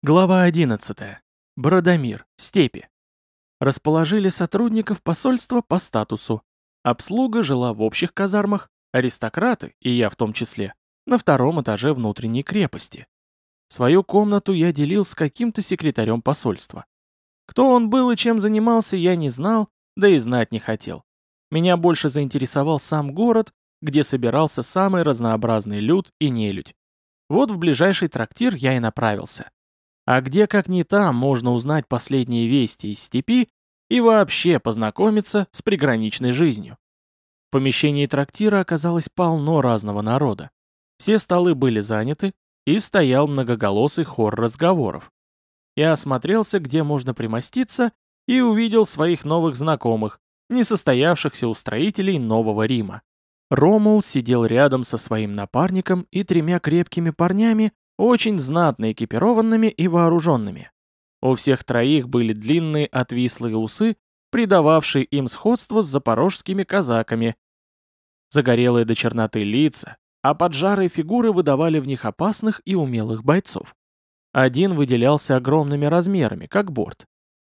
Глава 11. Бородомир. Степи. Расположили сотрудников посольства по статусу. Обслуга жила в общих казармах, аристократы, и я в том числе, на втором этаже внутренней крепости. Свою комнату я делил с каким-то секретарем посольства. Кто он был и чем занимался, я не знал, да и знать не хотел. Меня больше заинтересовал сам город, где собирался самый разнообразный люд и нелюдь. Вот в ближайший трактир я и направился. А где, как не там, можно узнать последние вести из степи и вообще познакомиться с приграничной жизнью? В помещении трактира оказалось полно разного народа. Все столы были заняты, и стоял многоголосый хор разговоров. Я осмотрелся, где можно примоститься, и увидел своих новых знакомых, несостоявшихся устроителей Нового Рима. Ромул сидел рядом со своим напарником и тремя крепкими парнями, очень знатно экипированными и вооруженными. У всех троих были длинные отвислые усы, придававшие им сходство с запорожскими казаками. Загорелые до черноты лица, а поджарые фигуры выдавали в них опасных и умелых бойцов. Один выделялся огромными размерами, как борт.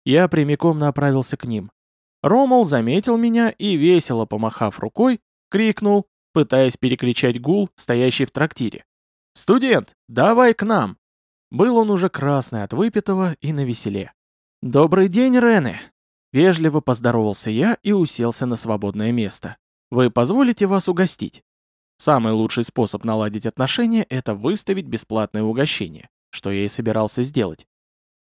Я прямиком направился к ним. Ромул заметил меня и, весело помахав рукой, крикнул, пытаясь перекричать гул, стоящий в трактире. «Студент, давай к нам!» Был он уже красный от выпитого и навеселе. «Добрый день, Рене!» Вежливо поздоровался я и уселся на свободное место. «Вы позволите вас угостить?» Самый лучший способ наладить отношения – это выставить бесплатное угощение, что я и собирался сделать.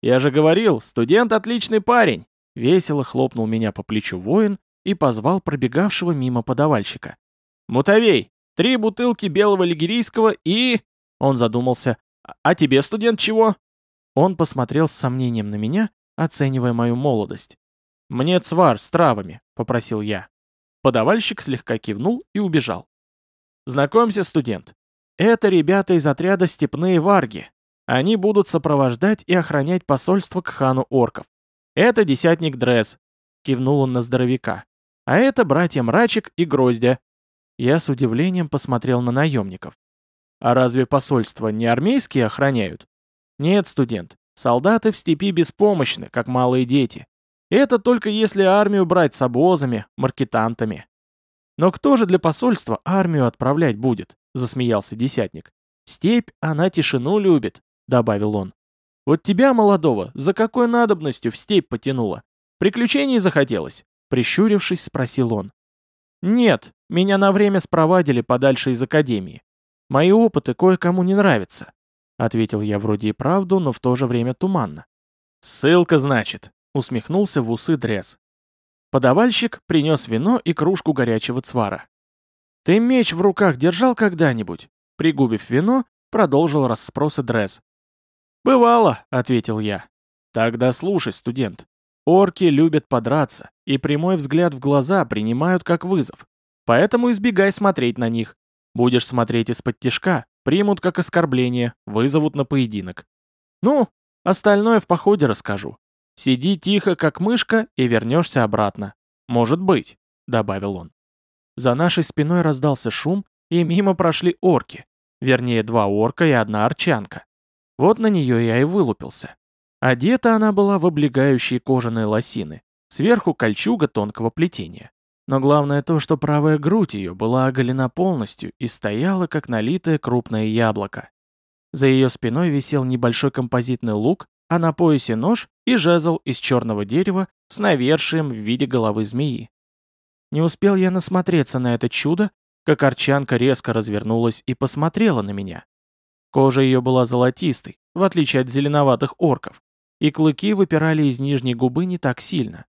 «Я же говорил, студент отличный парень!» Весело хлопнул меня по плечу воин и позвал пробегавшего мимо подавальщика. «Мутовей, три бутылки белого лигерийского и...» Он задумался. «А тебе, студент, чего?» Он посмотрел с сомнением на меня, оценивая мою молодость. «Мне цвар с травами», — попросил я. Подавальщик слегка кивнул и убежал. «Знакомься, студент. Это ребята из отряда «Степные варги». Они будут сопровождать и охранять посольство к хану орков. Это десятник Дресс», — кивнул он на здоровяка. «А это братья Мрачек и Гроздя». Я с удивлением посмотрел на наемников. А разве посольства не армейские охраняют? Нет, студент, солдаты в степи беспомощны, как малые дети. Это только если армию брать с обозами, маркетантами. Но кто же для посольства армию отправлять будет? Засмеялся десятник. Степь, она тишину любит, добавил он. Вот тебя, молодого, за какой надобностью в степь потянуло? Приключений захотелось? Прищурившись, спросил он. Нет, меня на время спровадили подальше из академии. Мои опыты кое-кому не нравятся», — ответил я вроде и правду, но в то же время туманно. «Ссылка, значит», — усмехнулся в усы Дрес. Подавальщик принес вино и кружку горячего цвара. «Ты меч в руках держал когда-нибудь?» Пригубив вино, продолжил расспросы Дрес. «Бывало», — ответил я. «Тогда слушай, студент. Орки любят подраться, и прямой взгляд в глаза принимают как вызов. Поэтому избегай смотреть на них. Будешь смотреть из-под тишка, примут как оскорбление, вызовут на поединок. Ну, остальное в походе расскажу. Сиди тихо, как мышка, и вернешься обратно. Может быть, добавил он. За нашей спиной раздался шум, и мимо прошли орки. Вернее, два орка и одна арчанка. Вот на нее я и вылупился. Одета она была в облегающие кожаные лосины. Сверху кольчуга тонкого плетения. Но главное то, что правая грудь ее была оголена полностью и стояла, как налитое крупное яблоко. За ее спиной висел небольшой композитный лук, а на поясе нож и жезл из черного дерева с навершием в виде головы змеи. Не успел я насмотреться на это чудо, как арчанка резко развернулась и посмотрела на меня. Кожа ее была золотистой, в отличие от зеленоватых орков, и клыки выпирали из нижней губы не так сильно.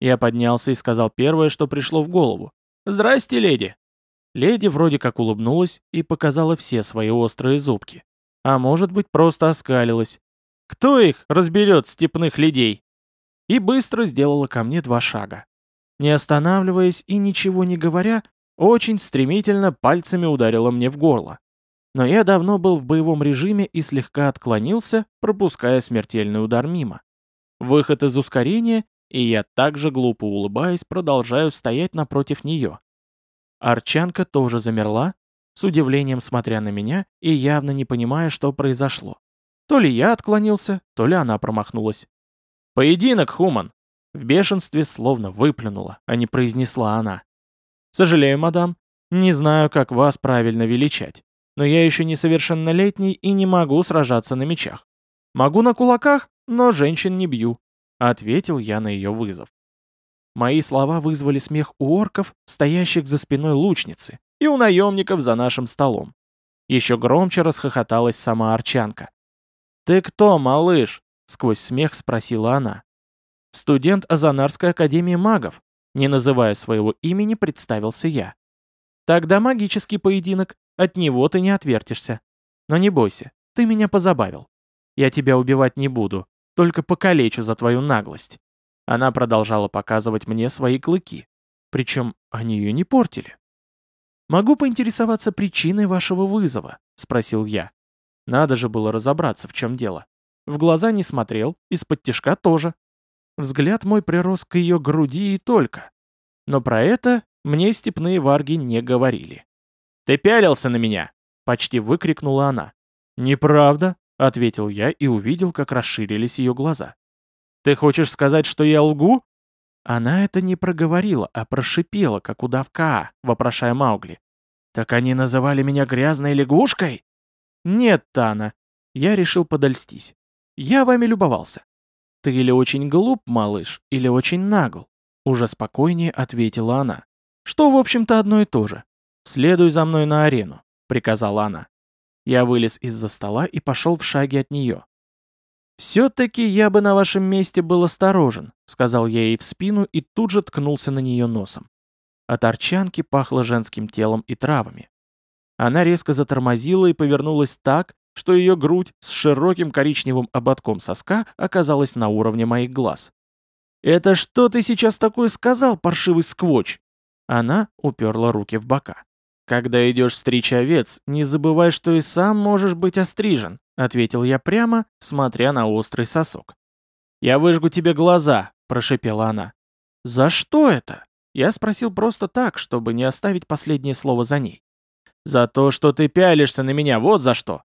Я поднялся и сказал первое, что пришло в голову. «Здрасте, леди!» Леди вроде как улыбнулась и показала все свои острые зубки. А может быть, просто оскалилась. «Кто их разберет, степных людей?» И быстро сделала ко мне два шага. Не останавливаясь и ничего не говоря, очень стремительно пальцами ударила мне в горло. Но я давно был в боевом режиме и слегка отклонился, пропуская смертельный удар мимо. Выход из ускорения, и я также глупо улыбаясь продолжаю стоять напротив нее. Арчанка тоже замерла, с удивлением смотря на меня и явно не понимая, что произошло. То ли я отклонился, то ли она промахнулась. «Поединок, Хуман!» В бешенстве словно выплюнула, а не произнесла она. «Сожалею, мадам, не знаю, как вас правильно величать, но я еще несовершеннолетний и не могу сражаться на мечах. Могу на кулаках, но женщин не бью», — ответил я на ее вызов. Мои слова вызвали смех у орков, стоящих за спиной лучницы, и у наемников за нашим столом. Еще громче расхохоталась сама Арчанка. «Ты кто, малыш?» — сквозь смех спросила она. «Студент Азанарской академии магов», не называя своего имени, представился я. «Тогда магический поединок, от него ты не отвертишься. Но не бойся, ты меня позабавил. Я тебя убивать не буду, только покалечу за твою наглость». Она продолжала показывать мне свои клыки. Причем они ее не портили. «Могу поинтересоваться причиной вашего вызова?» — спросил я. Надо же было разобраться, в чем дело. В глаза не смотрел, из-под тишка тоже. Взгляд мой прирос к ее груди и только. Но про это мне степные варги не говорили. «Ты пялился на меня!» — почти выкрикнула она. «Неправда», — ответил я и увидел, как расширились ее глаза. «Ты хочешь сказать, что я лгу?» Она это не проговорила, а прошипела, как удавка, вопрошая Маугли. «Так они называли меня грязной лягушкой?» «Нет, Тана». Я решил подольстись. «Я вами любовался». «Ты или очень глуп, малыш, или очень нагл», — уже спокойнее ответила она. «Что, в общем-то, одно и то же. Следуй за мной на арену», — приказала она. Я вылез из-за стола и пошел в шаге от нее. «Все-таки я бы на вашем месте был осторожен», — сказал я ей в спину и тут же ткнулся на нее носом. От арчанки пахло женским телом и травами. Она резко затормозила и повернулась так, что ее грудь с широким коричневым ободком соска оказалась на уровне моих глаз. «Это что ты сейчас такое сказал, паршивый сквоч?» Она уперла руки в бока. «Когда идешь стричь овец, не забывай, что и сам можешь быть острижен», ответил я прямо, смотря на острый сосок. «Я выжгу тебе глаза», прошепела она. «За что это?» Я спросил просто так, чтобы не оставить последнее слово за ней. За то, что ты пялишься на меня, вот за что.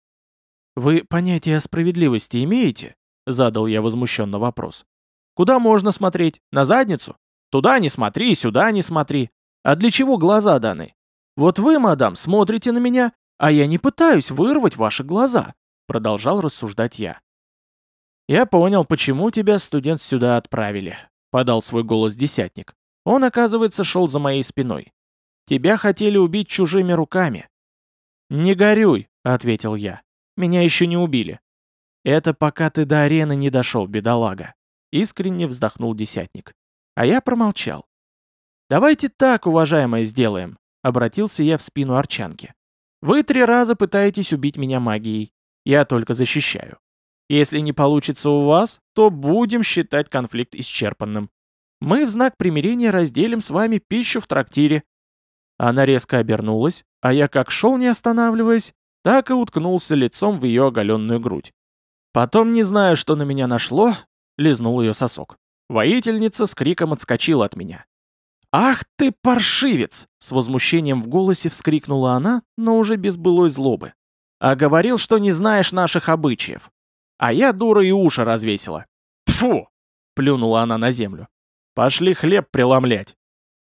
Вы понятие о справедливости имеете? Задал я возмущенно вопрос. Куда можно смотреть? На задницу? Туда не смотри, сюда не смотри. А для чего глаза даны? Вот вы, мадам, смотрите на меня, а я не пытаюсь вырвать ваши глаза, продолжал рассуждать я. Я понял, почему тебя, студент, сюда отправили, подал свой голос десятник. Он, оказывается, шел за моей спиной. Тебя хотели убить чужими руками». «Не горюй», — ответил я. «Меня еще не убили». «Это пока ты до арены не дошел, бедолага», — искренне вздохнул десятник. А я промолчал. «Давайте так, уважаемые, сделаем», — обратился я в спину Арчанки. «Вы три раза пытаетесь убить меня магией. Я только защищаю. Если не получится у вас, то будем считать конфликт исчерпанным. Мы в знак примирения разделим с вами пищу в трактире, она резко обернулась, а я как шел не останавливаясь, так и уткнулся лицом в ее оголенную грудь. Потом, не зная, что на меня нашло, лизнул ее сосок. Воительница с криком отскочила от меня. «Ах ты, паршивец!» — с возмущением в голосе вскрикнула она, но уже без былой злобы. «А говорил, что не знаешь наших обычаев. А я дура и уши развесила». «Тьфу!» — плюнула она на землю. «Пошли хлеб преломлять».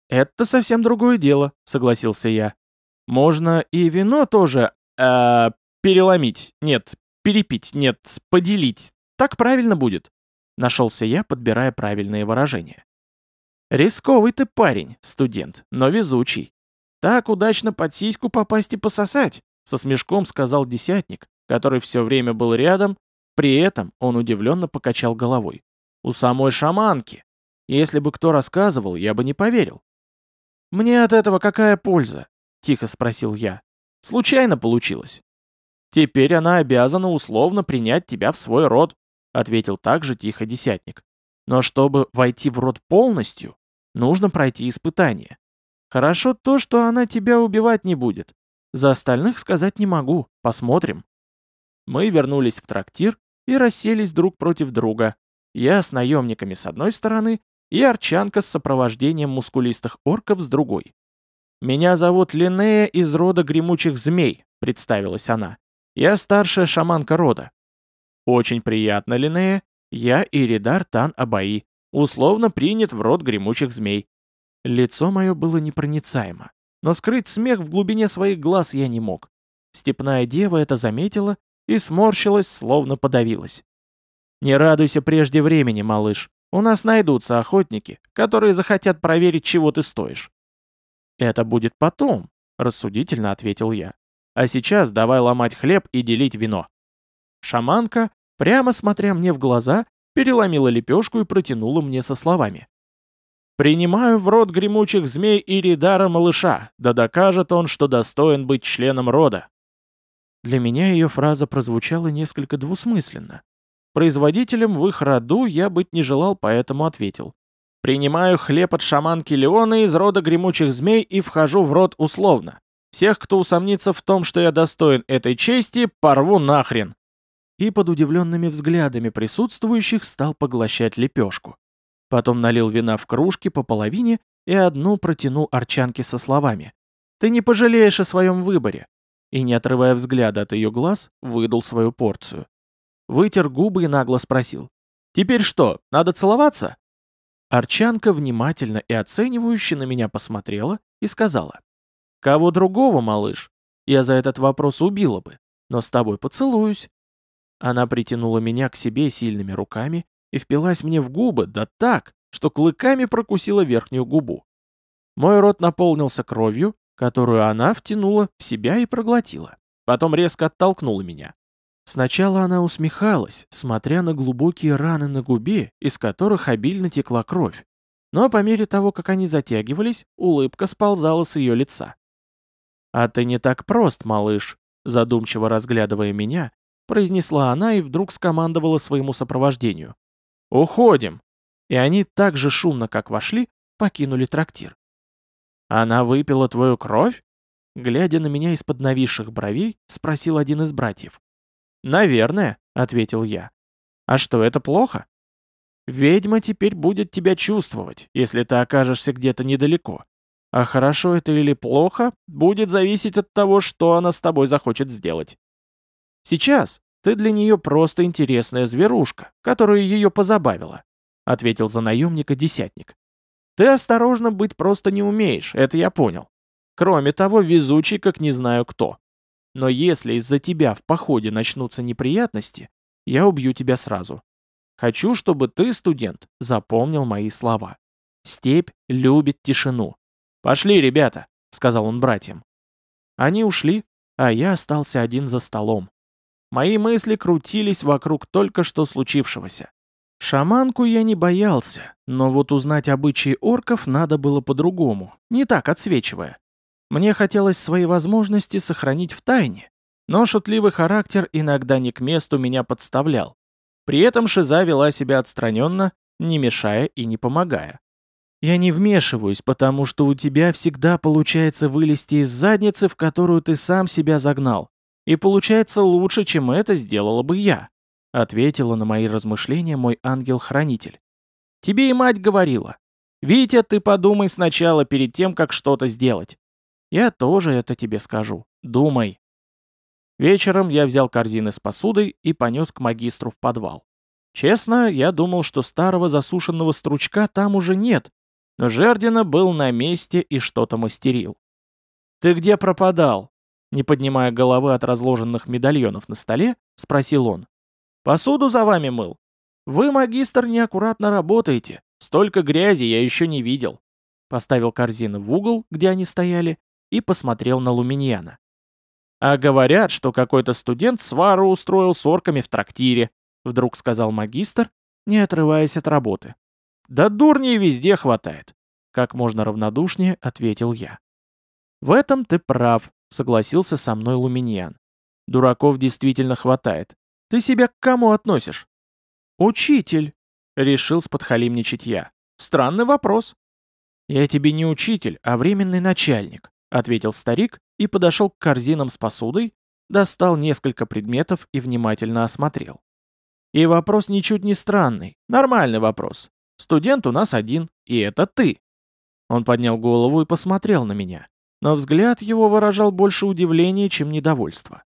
«Это совсем другое дело», — согласился я. «Можно и вино тоже, э, переломить, нет, перепить, нет, поделить. Так правильно будет». Нашелся я, подбирая правильные выражения. «Рисковый ты парень, студент, но везучий. Так удачно под сиську попасть и пососать», — со смешком сказал десятник, который все время был рядом, при этом он удивленно покачал головой. «У самой шаманки. Если бы кто рассказывал, я бы не поверил. «Мне от этого какая польза?» — тихо спросил я. «Случайно получилось». «Теперь она обязана условно принять тебя в свой род», — ответил также тихо десятник. «Но чтобы войти в род полностью, нужно пройти испытание. Хорошо то, что она тебя убивать не будет. За остальных сказать не могу, посмотрим». Мы вернулись в трактир и расселись друг против друга. Я с наемниками с одной стороны, и арчанка с сопровождением мускулистых орков с другой. «Меня зовут Линнея из рода гремучих змей», — представилась она. «Я старшая шаманка рода». «Очень приятно, Линнея. Я Иридар Тан Абаи, условно принят в род гремучих змей». Лицо мое было непроницаемо, но скрыть смех в глубине своих глаз я не мог. Степная дева это заметила и сморщилась, словно подавилась. «Не радуйся прежде времени, малыш. У нас найдутся охотники, которые захотят проверить, чего ты стоишь». «Это будет потом», — рассудительно ответил я. «А сейчас давай ломать хлеб и делить вино». Шаманка, прямо смотря мне в глаза, переломила лепешку и протянула мне со словами. «Принимаю в рот гремучих змей Иридара малыша, да докажет он, что достоин быть членом рода». Для меня ее фраза прозвучала несколько двусмысленно. Производителем в их роду я быть не желал, поэтому ответил. «Принимаю хлеб от шаманки Леона из рода гремучих змей и вхожу в род условно. Всех, кто усомнится в том, что я достоин этой чести, порву нахрен!» И под удивленными взглядами присутствующих стал поглощать лепешку. Потом налил вина в кружки по половине и одну протянул арчанке со словами. «Ты не пожалеешь о своем выборе и, не отрывая взгляда от ее глаз, выдал свою порцию. Вытер губы и нагло спросил. «Теперь что, надо целоваться?» Арчанка внимательно и оценивающе на меня посмотрела и сказала. «Кого другого, малыш? Я за этот вопрос убила бы, но с тобой поцелуюсь». Она притянула меня к себе сильными руками и впилась мне в губы, да так, что клыками прокусила верхнюю губу. Мой рот наполнился кровью, которую она втянула в себя и проглотила. Потом резко оттолкнула меня. Сначала она усмехалась, смотря на глубокие раны на губе, из которых обильно текла кровь. Но по мере того, как они затягивались, улыбка сползала с ее лица. «А ты не так прост, малыш», задумчиво разглядывая меня, произнесла она и вдруг скомандовала своему сопровождению. «Уходим!» И они так же шумно, как вошли, покинули трактир. «Она выпила твою кровь?» Глядя на меня из-под нависших бровей, спросил один из братьев. «Наверное», — ответил я. «А что, это плохо?» «Ведьма теперь будет тебя чувствовать, если ты окажешься где-то недалеко. А хорошо это или плохо, будет зависеть от того, что она с тобой захочет сделать. Сейчас ты для нее просто интересная зверушка, которая ее позабавила», — ответил за наемника десятник. Ты осторожно быть просто не умеешь, это я понял. Кроме того, везучий, как не знаю кто. Но если из-за тебя в походе начнутся неприятности, я убью тебя сразу. Хочу, чтобы ты, студент, запомнил мои слова. Степь любит тишину. Пошли, ребята, сказал он братьям. Они ушли, а я остался один за столом. Мои мысли крутились вокруг только что случившегося. Шаманку я не боялся, но вот узнать обычаи орков надо было по-другому, не так отсвечивая. Мне хотелось свои возможности сохранить в тайне, но шутливый характер иногда не к месту меня подставлял. При этом Шиза вела себя отстраненно, не мешая и не помогая. «Я не вмешиваюсь, потому что у тебя всегда получается вылезти из задницы, в которую ты сам себя загнал. И получается лучше, чем это сделала бы я ответила на мои размышления мой ангел-хранитель. Тебе и мать говорила. Витя, ты подумай сначала перед тем, как что-то сделать. Я тоже это тебе скажу. Думай. Вечером я взял корзины с посудой и понес к магистру в подвал. Честно, я думал, что старого засушенного стручка там уже нет, но Жердина был на месте и что-то мастерил. «Ты где пропадал?» Не поднимая головы от разложенных медальонов на столе, спросил он. Посуду за вами мыл. Вы, магистр, неаккуратно работаете. Столько грязи я еще не видел. Поставил корзины в угол, где они стояли, и посмотрел на Луминьяна. А говорят, что какой-то студент свару устроил с орками в трактире, вдруг сказал магистр, не отрываясь от работы. Да дурней везде хватает. Как можно равнодушнее ответил я. В этом ты прав, согласился со мной Луминьян. Дураков действительно хватает. Ты себя к кому относишь? Учитель, решил сподхалимничать я. Странный вопрос. Я тебе не учитель, а временный начальник, ответил старик и подошел к корзинам с посудой, достал несколько предметов и внимательно осмотрел. И вопрос ничуть не странный, нормальный вопрос. Студент у нас один, и это ты. Он поднял голову и посмотрел на меня, но взгляд его выражал больше удивления, чем недовольство.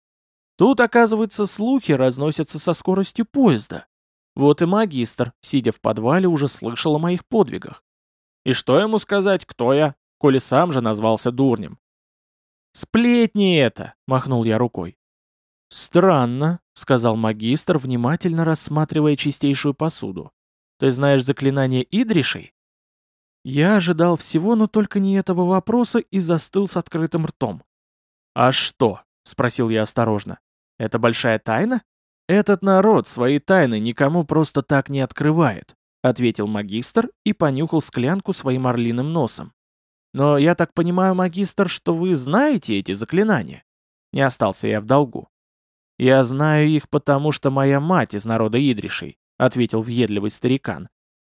Тут, оказывается, слухи разносятся со скоростью поезда. Вот и магистр, сидя в подвале, уже слышал о моих подвигах. И что ему сказать, кто я, коли сам же назвался дурнем? «Сплетни это!» — махнул я рукой. «Странно», — сказал магистр, внимательно рассматривая чистейшую посуду. «Ты знаешь заклинание Идришей?» Я ожидал всего, но только не этого вопроса и застыл с открытым ртом. «А что?» — спросил я осторожно. «Это большая тайна?» «Этот народ свои тайны никому просто так не открывает», — ответил магистр и понюхал склянку своим орлиным носом. «Но я так понимаю, магистр, что вы знаете эти заклинания?» Не остался я в долгу. «Я знаю их, потому что моя мать из народа Идришей», — ответил въедливый старикан.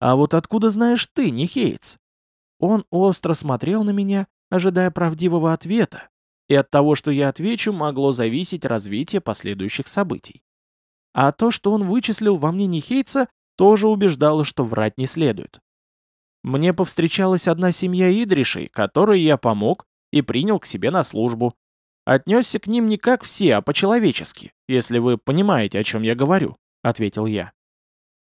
«А вот откуда знаешь ты, Нихеец?» Он остро смотрел на меня, ожидая правдивого ответа, и от того, что я отвечу, могло зависеть развитие последующих событий. А то, что он вычислил во мне Нихейца, тоже убеждало, что врать не следует. Мне повстречалась одна семья Идришей, которой я помог и принял к себе на службу. Отнесся к ним не как все, а по-человечески, если вы понимаете, о чем я говорю», — ответил я.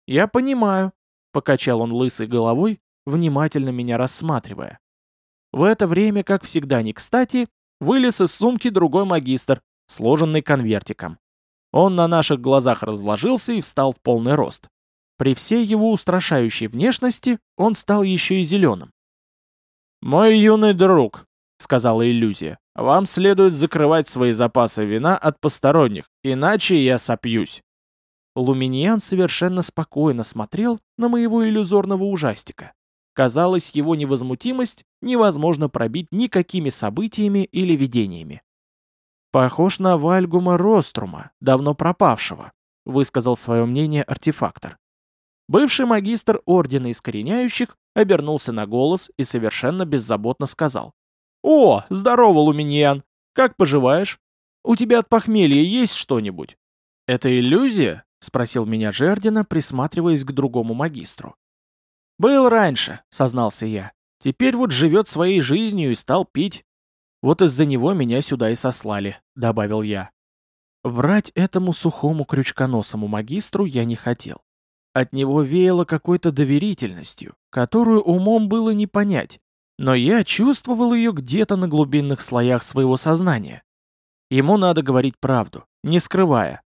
«Я понимаю», — покачал он лысой головой, внимательно меня рассматривая. В это время, как всегда не кстати, вылез из сумки другой магистр, сложенный конвертиком. Он на наших глазах разложился и встал в полный рост. При всей его устрашающей внешности он стал еще и зеленым. «Мой юный друг», — сказала иллюзия, — «вам следует закрывать свои запасы вина от посторонних, иначе я сопьюсь». Луминиан совершенно спокойно смотрел на моего иллюзорного ужастика. Казалось, его невозмутимость невозможно пробить никакими событиями или видениями. «Похож на Вальгума Рострума, давно пропавшего», — высказал свое мнение артефактор. Бывший магистр Ордена Искореняющих обернулся на голос и совершенно беззаботно сказал. «О, здорово, Луминьян! Как поживаешь? У тебя от похмелья есть что-нибудь?» «Это иллюзия?» — спросил меня Жердина, присматриваясь к другому магистру. «Был раньше», — сознался я. «Теперь вот живет своей жизнью и стал пить. Вот из-за него меня сюда и сослали», — добавил я. Врать этому сухому крючконосому магистру я не хотел. От него веяло какой-то доверительностью, которую умом было не понять, но я чувствовал ее где-то на глубинных слоях своего сознания. Ему надо говорить правду, не скрывая.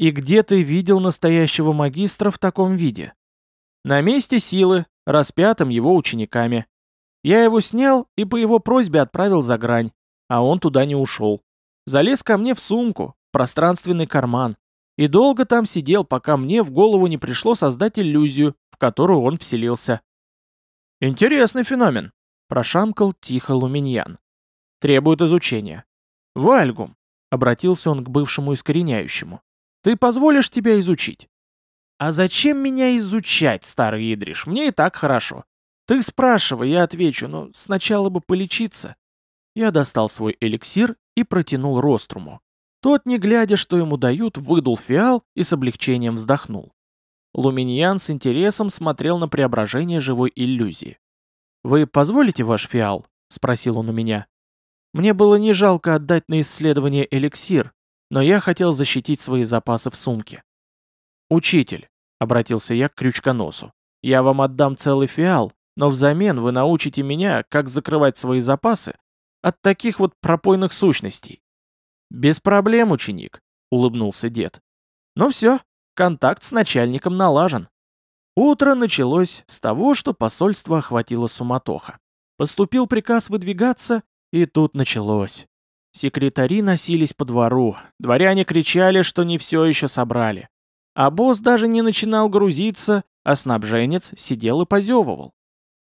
И где ты видел настоящего магистра в таком виде? На месте силы, распятым его учениками. Я его снял и по его просьбе отправил за грань, а он туда не ушел. Залез ко мне в сумку, пространственный карман, и долго там сидел, пока мне в голову не пришло создать иллюзию, в которую он вселился. «Интересный феномен», — прошамкал тихо Луминьян. «Требует изучения». «Вальгум», — обратился он к бывшему искореняющему, — «ты позволишь тебя изучить?» «А зачем меня изучать, старый Идриш? Мне и так хорошо. Ты спрашивай, я отвечу, но сначала бы полечиться». Я достал свой эликсир и протянул Роструму. Тот, не глядя, что ему дают, выдул фиал и с облегчением вздохнул. Луминьян с интересом смотрел на преображение живой иллюзии. «Вы позволите ваш фиал?» — спросил он у меня. Мне было не жалко отдать на исследование эликсир, но я хотел защитить свои запасы в сумке. «Учитель», — обратился я к крючконосу, — «я вам отдам целый фиал, но взамен вы научите меня, как закрывать свои запасы от таких вот пропойных сущностей. «Без проблем, ученик», — улыбнулся дед. «Ну все, контакт с начальником налажен». Утро началось с того, что посольство охватило суматоха. Поступил приказ выдвигаться, и тут началось. Секретари носились по двору, дворяне кричали, что не все еще собрали. А босс даже не начинал грузиться, а снабженец сидел и позевывал.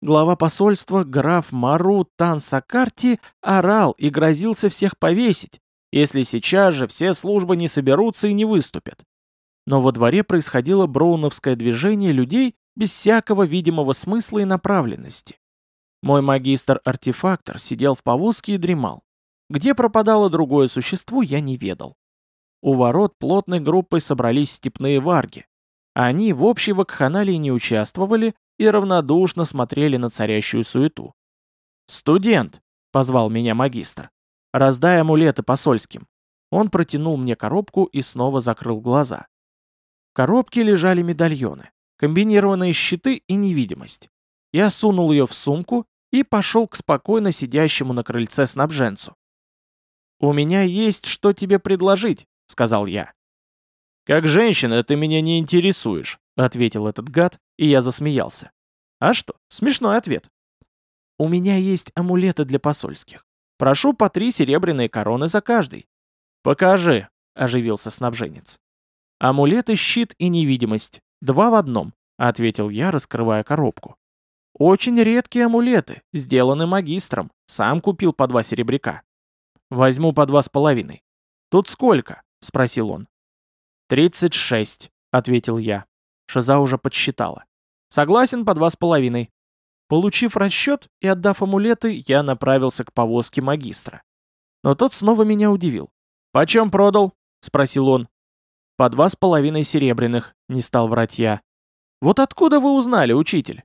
Глава посольства, граф Мару Тансакарти, орал и грозился всех повесить, если сейчас же все службы не соберутся и не выступят. Но во дворе происходило броуновское движение людей без всякого видимого смысла и направленности. Мой магистр-артефактор сидел в повозке и дремал. Где пропадало другое существо, я не ведал. У ворот плотной группой собрались степные варги. Они в общей вакханалии не участвовали и равнодушно смотрели на царящую суету. «Студент!» — позвал меня магистр. Раздай амулеты посольским. Он протянул мне коробку и снова закрыл глаза. В коробке лежали медальоны, комбинированные щиты и невидимость. Я сунул ее в сумку и пошел к спокойно сидящему на крыльце снабженцу. «У меня есть что тебе предложить», — сказал я. «Как женщина ты меня не интересуешь», — ответил этот гад, и я засмеялся. «А что, смешной ответ». «У меня есть амулеты для посольских. Прошу по три серебряные короны за каждый». «Покажи», — оживился снабженец. «Амулеты, щит и невидимость. Два в одном», — ответил я, раскрывая коробку. «Очень редкие амулеты, сделаны магистром. Сам купил по два серебряка». «Возьму по два с половиной». «Тут сколько?» — спросил он. «Тридцать шесть», — ответил я. Шиза уже подсчитала. «Согласен по два с половиной». Получив расчет и отдав амулеты, я направился к повозке магистра. Но тот снова меня удивил. «Почем продал?» — спросил он. «По два с половиной серебряных», — не стал врать я. «Вот откуда вы узнали, учитель?»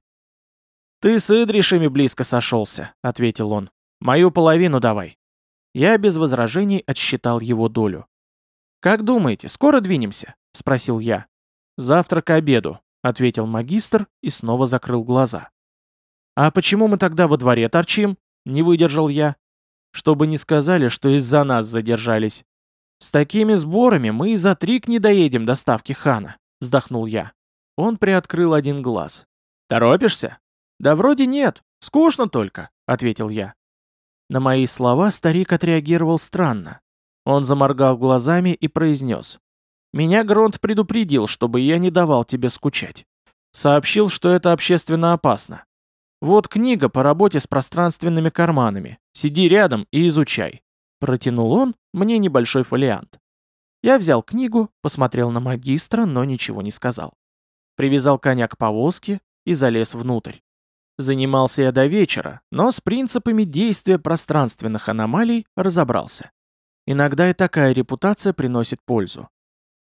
«Ты с Идришами близко сошелся», — ответил он. «Мою половину давай». Я без возражений отсчитал его долю. «Как думаете, скоро двинемся?» — спросил я. «Завтра к обеду», — ответил магистр и снова закрыл глаза. «А почему мы тогда во дворе торчим?» — не выдержал я. «Чтобы не сказали, что из-за нас задержались. С такими сборами мы и за трик не доедем до ставки хана», — вздохнул я. Он приоткрыл один глаз. «Торопишься?» «Да вроде нет, скучно только», — ответил я. На мои слова старик отреагировал странно. Он заморгал глазами и произнес. «Меня Гронт предупредил, чтобы я не давал тебе скучать. Сообщил, что это общественно опасно. Вот книга по работе с пространственными карманами. Сиди рядом и изучай». Протянул он мне небольшой фолиант. Я взял книгу, посмотрел на магистра, но ничего не сказал. Привязал коня к повозке и залез внутрь. Занимался я до вечера, но с принципами действия пространственных аномалий разобрался. Иногда и такая репутация приносит пользу.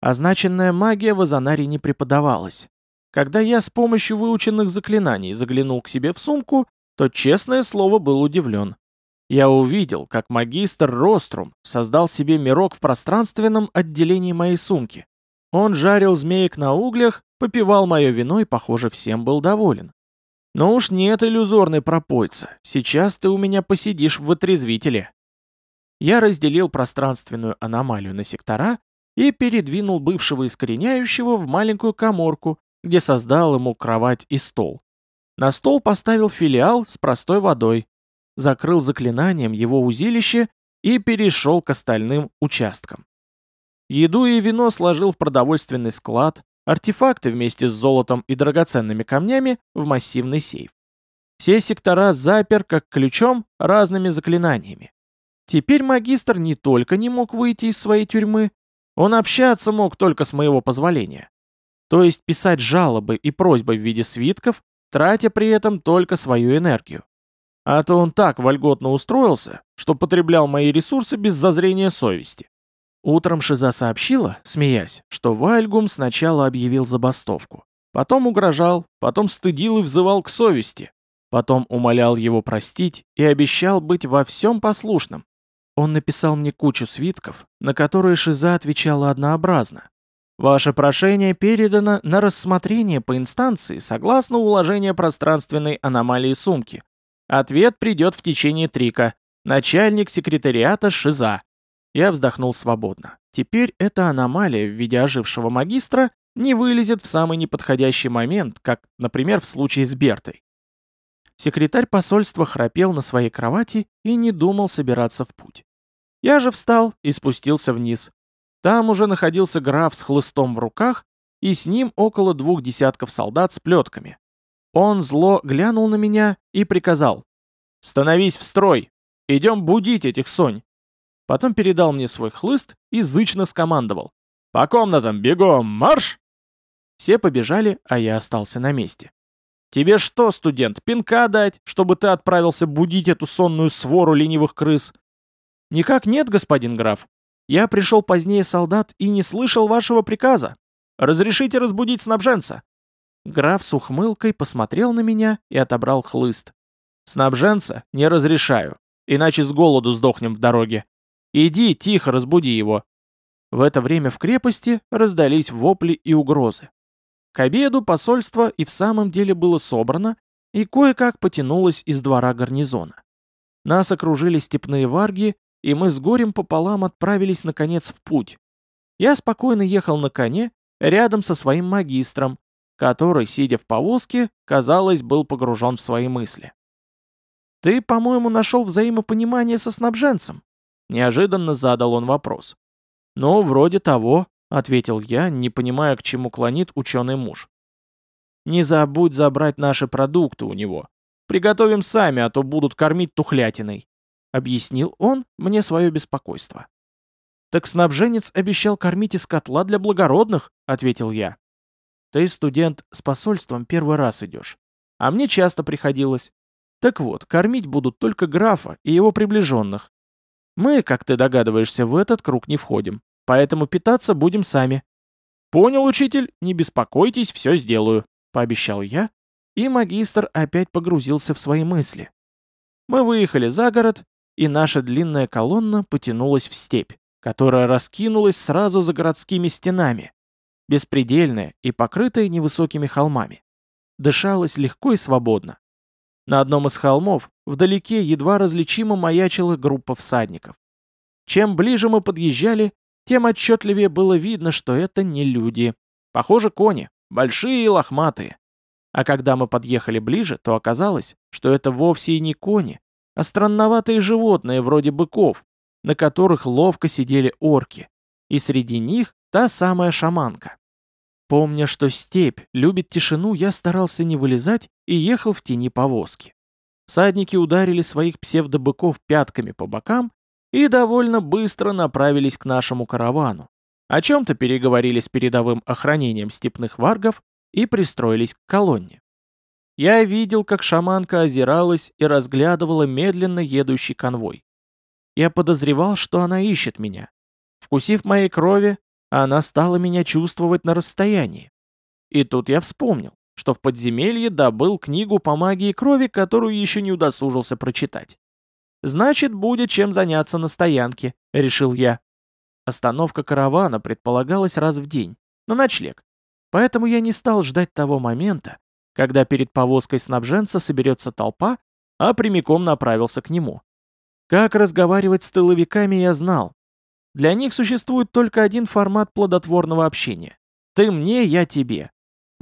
Означенная магия в Азанаре не преподавалась. Когда я с помощью выученных заклинаний заглянул к себе в сумку, то, честное слово, был удивлен. Я увидел, как магистр Рострум создал себе мирок в пространственном отделении моей сумки. Он жарил змеек на углях, попивал мое вино и, похоже, всем был доволен. Но уж нет иллюзорной пропойца. Сейчас ты у меня посидишь в отрезвителе. Я разделил пространственную аномалию на сектора и передвинул бывшего искореняющего в маленькую коморку, где создал ему кровать и стол. На стол поставил филиал с простой водой, закрыл заклинанием его узилище и перешел к остальным участкам. Еду и вино сложил в продовольственный склад, артефакты вместе с золотом и драгоценными камнями в массивный сейф. Все сектора запер как ключом разными заклинаниями. Теперь магистр не только не мог выйти из своей тюрьмы, он общаться мог только с моего позволения. То есть писать жалобы и просьбы в виде свитков, тратя при этом только свою энергию. А то он так вольготно устроился, что потреблял мои ресурсы без зазрения совести. Утром Шиза сообщила, смеясь, что Вальгум сначала объявил забастовку, потом угрожал, потом стыдил и взывал к совести, потом умолял его простить и обещал быть во всем послушным. Он написал мне кучу свитков, на которые Шиза отвечала однообразно. Ваше прошение передано на рассмотрение по инстанции согласно уложению пространственной аномалии сумки. Ответ придет в течение трика. Начальник секретариата Шиза. Я вздохнул свободно. Теперь эта аномалия в виде ожившего магистра не вылезет в самый неподходящий момент, как, например, в случае с Бертой. Секретарь посольства храпел на своей кровати и не думал собираться в путь. Я же встал и спустился вниз. Там уже находился граф с хлыстом в руках, и с ним около двух десятков солдат с плетками. Он зло глянул на меня и приказал. «Становись в строй! Идем будить этих сонь!» Потом передал мне свой хлыст и зычно скомандовал. «По комнатам, бегом, марш!» Все побежали, а я остался на месте. «Тебе что, студент, пинка дать, чтобы ты отправился будить эту сонную свору ленивых крыс?» «Никак нет, господин граф. Я пришел позднее солдат и не слышал вашего приказа. Разрешите разбудить снабженца?» Граф с ухмылкой посмотрел на меня и отобрал хлыст. «Снабженца не разрешаю, иначе с голоду сдохнем в дороге. Иди, тихо, разбуди его. В это время в крепости раздались вопли и угрозы. К обеду посольство и в самом деле было собрано и кое-как потянулось из двора гарнизона. Нас окружили степные варги, и мы с горем пополам отправились наконец в путь. Я спокойно ехал на коне рядом со своим магистром, который, сидя в повозке, казалось, был погружен в свои мысли. «Ты, по-моему, нашел взаимопонимание со снабженцем?» Неожиданно задал он вопрос. «Ну, вроде того», — ответил я, не понимая, к чему клонит ученый муж. «Не забудь забрать наши продукты у него. Приготовим сами, а то будут кормить тухлятиной», — объяснил он мне свое беспокойство. «Так снабженец обещал кормить из котла для благородных», — ответил я. «Ты, студент, с посольством первый раз идешь. А мне часто приходилось. Так вот, кормить будут только графа и его приближенных. Мы, как ты догадываешься, в этот круг не входим, поэтому питаться будем сами. Понял, учитель, не беспокойтесь, все сделаю, пообещал я, и магистр опять погрузился в свои мысли. Мы выехали за город, и наша длинная колонна потянулась в степь, которая раскинулась сразу за городскими стенами, беспредельная и покрытая невысокими холмами. Дышалось легко и свободно. На одном из холмов вдалеке едва различимо маячила группа всадников. Чем ближе мы подъезжали, тем отчетливее было видно, что это не люди. Похоже, кони, большие и лохматые. А когда мы подъехали ближе, то оказалось, что это вовсе и не кони, а странноватые животные вроде быков, на которых ловко сидели орки. И среди них та самая шаманка. Помня, что степь любит тишину, я старался не вылезать и ехал в тени повозки. Всадники ударили своих псевдобыков пятками по бокам и довольно быстро направились к нашему каравану. О чем-то переговорили с передовым охранением степных варгов и пристроились к колонне. Я видел, как шаманка озиралась и разглядывала медленно едущий конвой. Я подозревал, что она ищет меня. Вкусив моей крови, она стала меня чувствовать на расстоянии. И тут я вспомнил, что в подземелье добыл книгу по магии крови, которую еще не удосужился прочитать. «Значит, будет чем заняться на стоянке», — решил я. Остановка каравана предполагалась раз в день, на ночлег. Поэтому я не стал ждать того момента, когда перед повозкой снабженца соберется толпа, а прямиком направился к нему. Как разговаривать с тыловиками я знал, для них существует только один формат плодотворного общения. Ты мне, я тебе.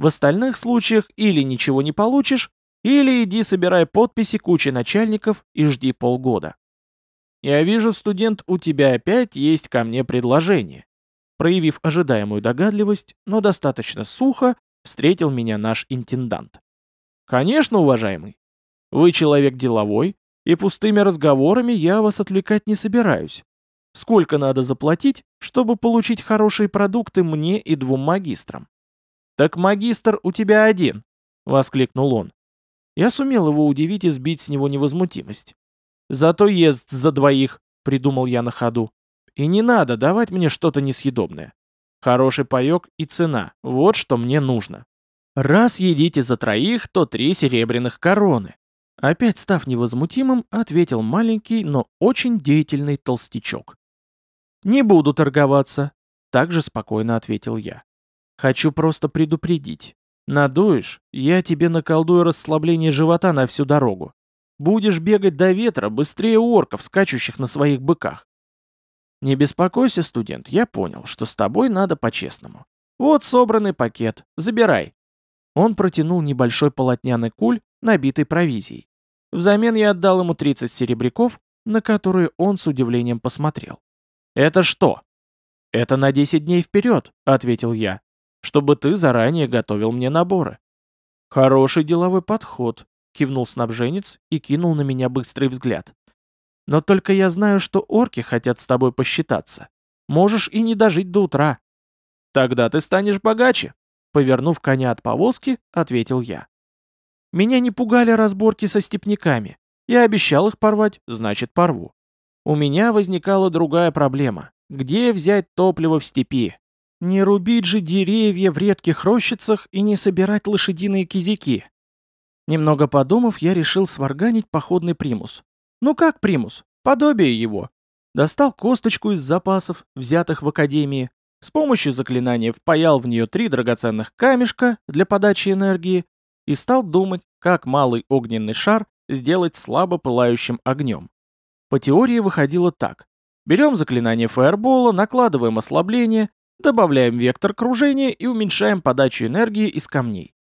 В остальных случаях или ничего не получишь, или иди собирай подписи кучи начальников и жди полгода. Я вижу, студент, у тебя опять есть ко мне предложение. Проявив ожидаемую догадливость, но достаточно сухо, встретил меня наш интендант. Конечно, уважаемый. Вы человек деловой, и пустыми разговорами я вас отвлекать не собираюсь. Сколько надо заплатить, чтобы получить хорошие продукты мне и двум магистрам? «Так магистр у тебя один!» — воскликнул он. Я сумел его удивить и сбить с него невозмутимость. «Зато ест за двоих», — придумал я на ходу. «И не надо давать мне что-то несъедобное. Хороший паёк и цена — вот что мне нужно. Раз едите за троих, то три серебряных короны». Опять став невозмутимым, ответил маленький, но очень деятельный толстячок. «Не буду торговаться», — также спокойно ответил я. «Хочу просто предупредить. Надуешь, я тебе наколдую расслабление живота на всю дорогу. Будешь бегать до ветра быстрее орков, скачущих на своих быках. Не беспокойся, студент, я понял, что с тобой надо по-честному. Вот собранный пакет, забирай. Он протянул небольшой полотняный куль, набитый провизией. Взамен я отдал ему 30 серебряков, на которые он с удивлением посмотрел. «Это что?» «Это на 10 дней вперед», — ответил я, «чтобы ты заранее готовил мне наборы». «Хороший деловой подход», — кивнул снабженец и кинул на меня быстрый взгляд. «Но только я знаю, что орки хотят с тобой посчитаться. Можешь и не дожить до утра». «Тогда ты станешь богаче», — повернув коня от повозки, ответил я. Меня не пугали разборки со степняками. Я обещал их порвать, значит порву. У меня возникала другая проблема. Где взять топливо в степи? Не рубить же деревья в редких рощицах и не собирать лошадиные кизики. Немного подумав, я решил сварганить походный примус. Ну как примус? Подобие его. достал косточку из запасов, взятых в академии, с помощью заклинания впаял в нее три драгоценных камешка для подачи энергии и стал думать, как малый огненный шар сделать слабо пылающим огнем. По теории выходило так. Берем заклинание фаербола, накладываем ослабление, добавляем вектор кружения и уменьшаем подачу энергии из камней.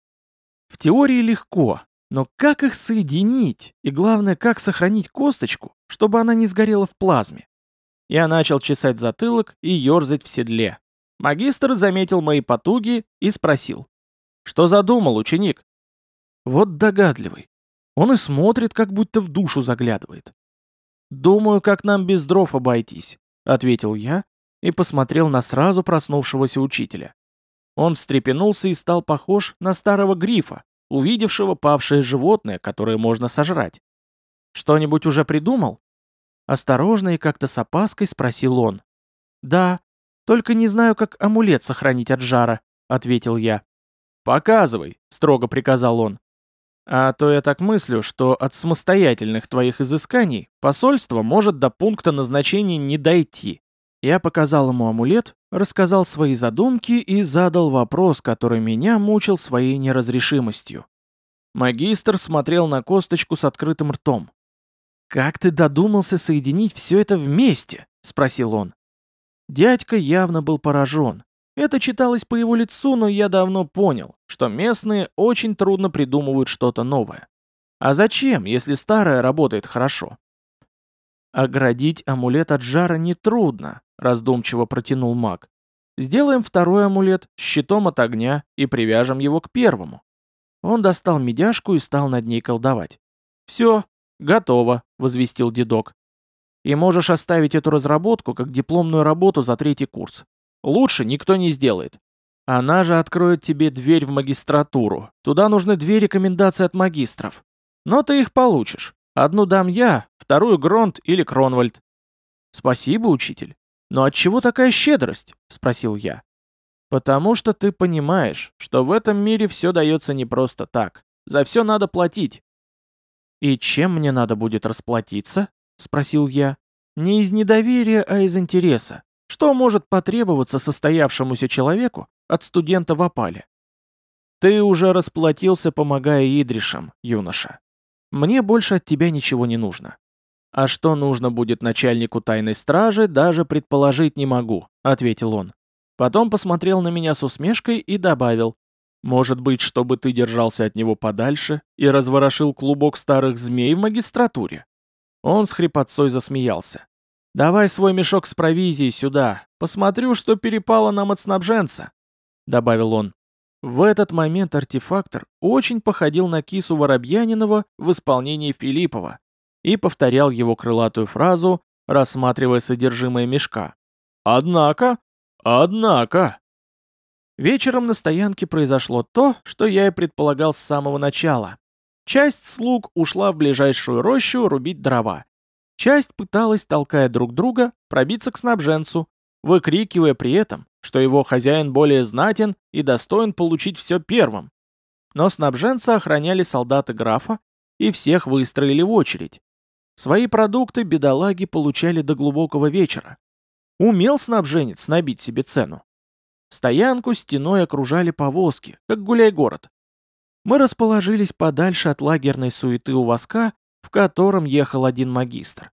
В теории легко, но как их соединить и главное, как сохранить косточку, чтобы она не сгорела в плазме? Я начал чесать затылок и ерзать в седле. Магистр заметил мои потуги и спросил. «Что задумал, ученик?» Вот догадливый. Он и смотрит, как будто в душу заглядывает. «Думаю, как нам без дров обойтись», — ответил я и посмотрел на сразу проснувшегося учителя. Он встрепенулся и стал похож на старого грифа, увидевшего павшее животное, которое можно сожрать. «Что-нибудь уже придумал?» Осторожно и как-то с опаской спросил он. «Да, только не знаю, как амулет сохранить от жара», — ответил я. «Показывай», — строго приказал он. А то я так мыслю, что от самостоятельных твоих изысканий посольство может до пункта назначения не дойти. Я показал ему амулет, рассказал свои задумки и задал вопрос, который меня мучил своей неразрешимостью. Магистр смотрел на косточку с открытым ртом. «Как ты додумался соединить все это вместе?» — спросил он. Дядька явно был поражен. Это читалось по его лицу, но я давно понял, что местные очень трудно придумывают что-то новое. А зачем, если старое работает хорошо? Оградить амулет от жара нетрудно, раздумчиво протянул маг. Сделаем второй амулет с щитом от огня и привяжем его к первому. Он достал медяшку и стал над ней колдовать. «Все, готово», — возвестил дедок. «И можешь оставить эту разработку как дипломную работу за третий курс. Лучше никто не сделает. Она же откроет тебе дверь в магистратуру. Туда нужны две рекомендации от магистров. Но ты их получишь. Одну дам я, вторую Гронт или Кронвальд. Спасибо, учитель. Но от чего такая щедрость? Спросил я. Потому что ты понимаешь, что в этом мире все дается не просто так. За все надо платить. И чем мне надо будет расплатиться? Спросил я. Не из недоверия, а из интереса. Что может потребоваться состоявшемуся человеку от студента в опале? Ты уже расплатился, помогая Идришам, юноша. Мне больше от тебя ничего не нужно. А что нужно будет начальнику тайной стражи, даже предположить не могу, ответил он. Потом посмотрел на меня с усмешкой и добавил. Может быть, чтобы ты держался от него подальше и разворошил клубок старых змей в магистратуре? Он с хрипотцой засмеялся. «Давай свой мешок с провизией сюда. Посмотрю, что перепало нам от снабженца», — добавил он. В этот момент артефактор очень походил на кису Воробьянинова в исполнении Филиппова и повторял его крылатую фразу, рассматривая содержимое мешка. «Однако! Однако!» Вечером на стоянке произошло то, что я и предполагал с самого начала. Часть слуг ушла в ближайшую рощу рубить дрова. Часть пыталась, толкая друг друга, пробиться к снабженцу, выкрикивая при этом, что его хозяин более знатен и достоин получить все первым. Но снабженца охраняли солдаты графа и всех выстроили в очередь. Свои продукты бедолаги получали до глубокого вечера. Умел снабженец набить себе цену. Стоянку стеной окружали повозки, как гуляй-город. Мы расположились подальше от лагерной суеты у воска в котором ехал один магистр.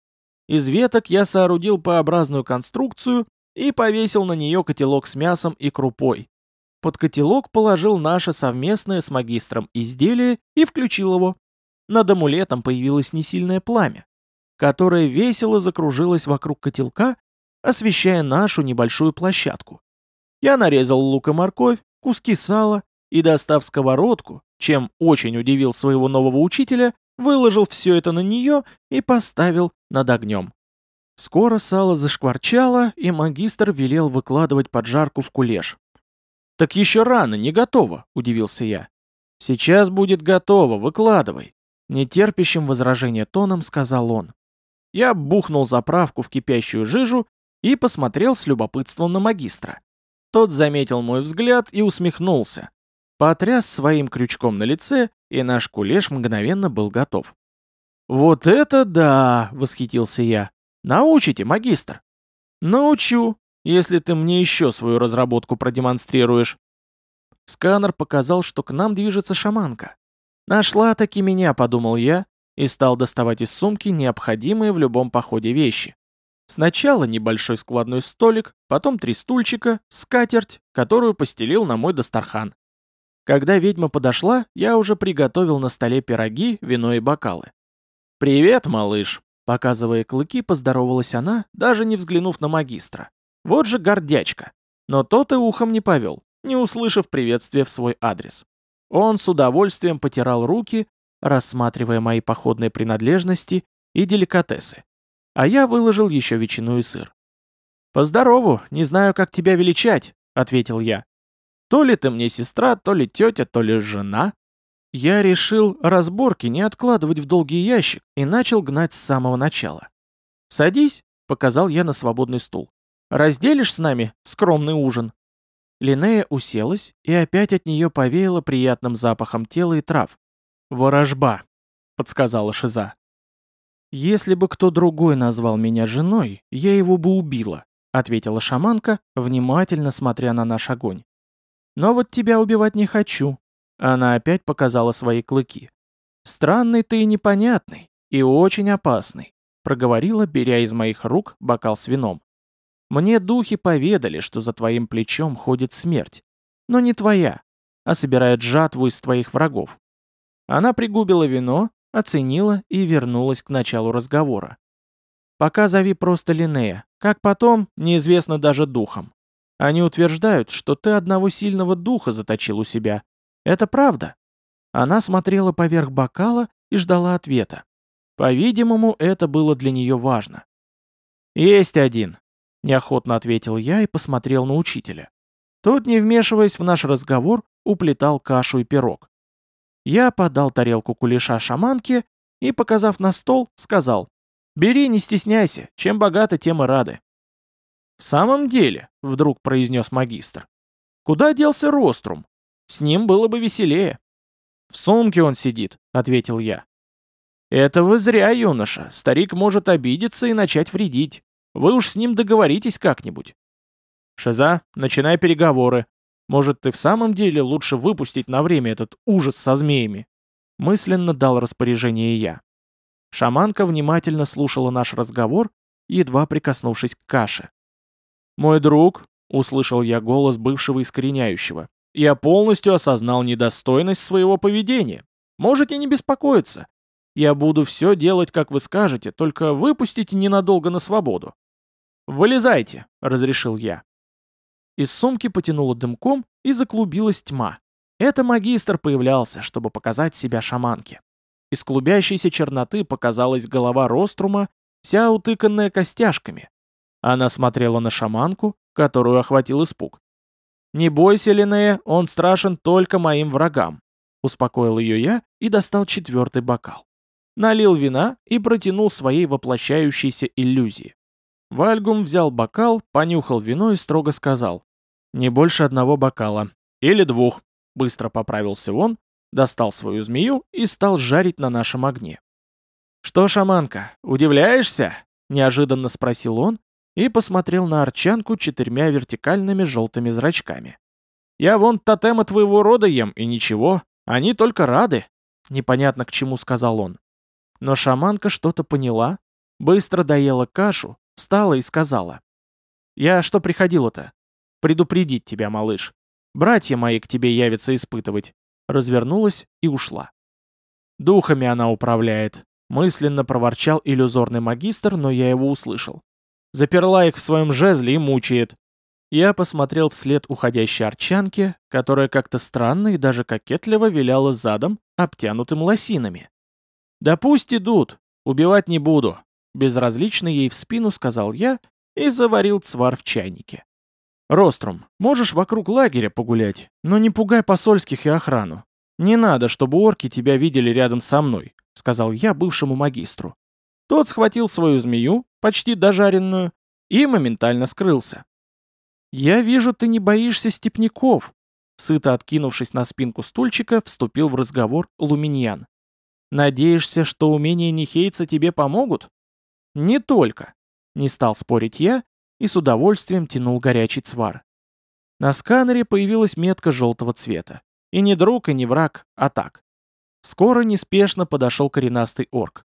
Из веток я соорудил П-образную конструкцию и повесил на нее котелок с мясом и крупой. Под котелок положил наше совместное с магистром изделие и включил его. Над амулетом появилось несильное пламя, которое весело закружилось вокруг котелка, освещая нашу небольшую площадку. Я нарезал лук и морковь, куски сала и, достав сковородку, чем очень удивил своего нового учителя, выложил все это на нее и поставил над огнем. Скоро сало зашкварчало, и магистр велел выкладывать поджарку в кулеш. «Так еще рано, не готово», — удивился я. «Сейчас будет готово, выкладывай», — нетерпящим возражения тоном сказал он. Я бухнул заправку в кипящую жижу и посмотрел с любопытством на магистра. Тот заметил мой взгляд и усмехнулся. Потряс своим крючком на лице, и наш кулеш мгновенно был готов. «Вот это да!» — восхитился я. Научите, магистр?» «Научу, если ты мне еще свою разработку продемонстрируешь». Сканер показал, что к нам движется шаманка. «Нашла-таки меня», — подумал я, и стал доставать из сумки необходимые в любом походе вещи. Сначала небольшой складной столик, потом три стульчика, скатерть, которую постелил на мой дастархан. Когда ведьма подошла, я уже приготовил на столе пироги, вино и бокалы. «Привет, малыш!» Показывая клыки, поздоровалась она, даже не взглянув на магистра. Вот же гордячка. Но тот и ухом не повел, не услышав приветствия в свой адрес. Он с удовольствием потирал руки, рассматривая мои походные принадлежности и деликатесы. А я выложил еще ветчину и сыр. «Поздорову, не знаю, как тебя величать», — ответил я. «То ли ты мне сестра, то ли тетя, то ли жена». Я решил разборки не откладывать в долгий ящик и начал гнать с самого начала. «Садись», — показал я на свободный стул. «Разделишь с нами скромный ужин?» Линея уселась, и опять от нее повеяло приятным запахом тела и трав. «Ворожба», — подсказала Шиза. «Если бы кто другой назвал меня женой, я его бы убила», — ответила шаманка, внимательно смотря на наш огонь. «Но вот тебя убивать не хочу». Она опять показала свои клыки. «Странный ты и непонятный, и очень опасный», — проговорила, беря из моих рук бокал с вином. «Мне духи поведали, что за твоим плечом ходит смерть, но не твоя, а собирает жатву из твоих врагов. Она пригубила вино, оценила и вернулась к началу разговора. «Пока зови просто Линнея, как потом, неизвестно даже духом. Они утверждают, что ты одного сильного духа заточил у себя. Это правда?» Она смотрела поверх бокала и ждала ответа. По-видимому, это было для нее важно. «Есть один», — неохотно ответил я и посмотрел на учителя. Тот, не вмешиваясь в наш разговор, уплетал кашу и пирог. Я подал тарелку кулеша шаманке и, показав на стол, сказал, «Бери, не стесняйся, чем богаты, тем и рады». «В самом деле», — вдруг произнес магистр, «куда делся Рострум? С ним было бы веселее». «В сумке он сидит», — ответил я. «Это вы зря, юноша. Старик может обидеться и начать вредить. Вы уж с ним договоритесь как-нибудь». «Шиза, начинай переговоры. Может, ты в самом деле лучше выпустить на время этот ужас со змеями?» Мысленно дал распоряжение я. Шаманка внимательно слушала наш разговор, едва прикоснувшись к каше. «Мой друг», — услышал я голос бывшего искореняющего, «я полностью осознал недостойность своего поведения. Можете не беспокоиться. Я буду все делать, как вы скажете, только выпустите ненадолго на свободу». «Вылезайте», — разрешил я. Из сумки потянуло дымком, и заклубилась тьма. Это магистр появлялся, чтобы показать себя шаманке. Из клубящейся черноты показалась голова Рострума, вся утыканная костяшками. Она смотрела на шаманку, которую охватил испуг. «Не бойся, Линнея, он страшен только моим врагам», — успокоил ее я и достал четвертый бокал. Налил вина и протянул своей воплощающейся иллюзии. Вальгум взял бокал, понюхал вино и строго сказал. «Не больше одного бокала. Или двух», — быстро поправился он, достал свою змею и стал жарить на нашем огне. «Что, шаманка, удивляешься?» — неожиданно спросил он и посмотрел на арчанку четырьмя вертикальными желтыми зрачками. «Я вон тотема твоего рода ем, и ничего, они только рады», — непонятно к чему сказал он. Но шаманка что-то поняла, быстро доела кашу, Встала и сказала. «Я что приходила-то? Предупредить тебя, малыш. Братья мои к тебе явятся испытывать». Развернулась и ушла. «Духами она управляет», — мысленно проворчал иллюзорный магистр, но я его услышал. Заперла их в своем жезле и мучает. Я посмотрел вслед уходящей арчанке, которая как-то странно и даже кокетливо виляла задом, обтянутым лосинами. «Да пусть идут, убивать не буду, Безразлично ей в спину сказал я и заварил цвар в чайнике. «Рострум, можешь вокруг лагеря погулять, но не пугай посольских и охрану. Не надо, чтобы орки тебя видели рядом со мной», — сказал я бывшему магистру. Тот схватил свою змею, почти дожаренную, и моментально скрылся. «Я вижу, ты не боишься степняков», — сыто откинувшись на спинку стульчика, вступил в разговор Луминьян. «Надеешься, что умения Нихейца тебе помогут?» «Не только. Не стал спорить я и с удовольствием тянул горячий цвар. На сканере появилась метка желтого цвета. И не друг, и не враг, а так. Скоро неспешно подошел коренастый орк.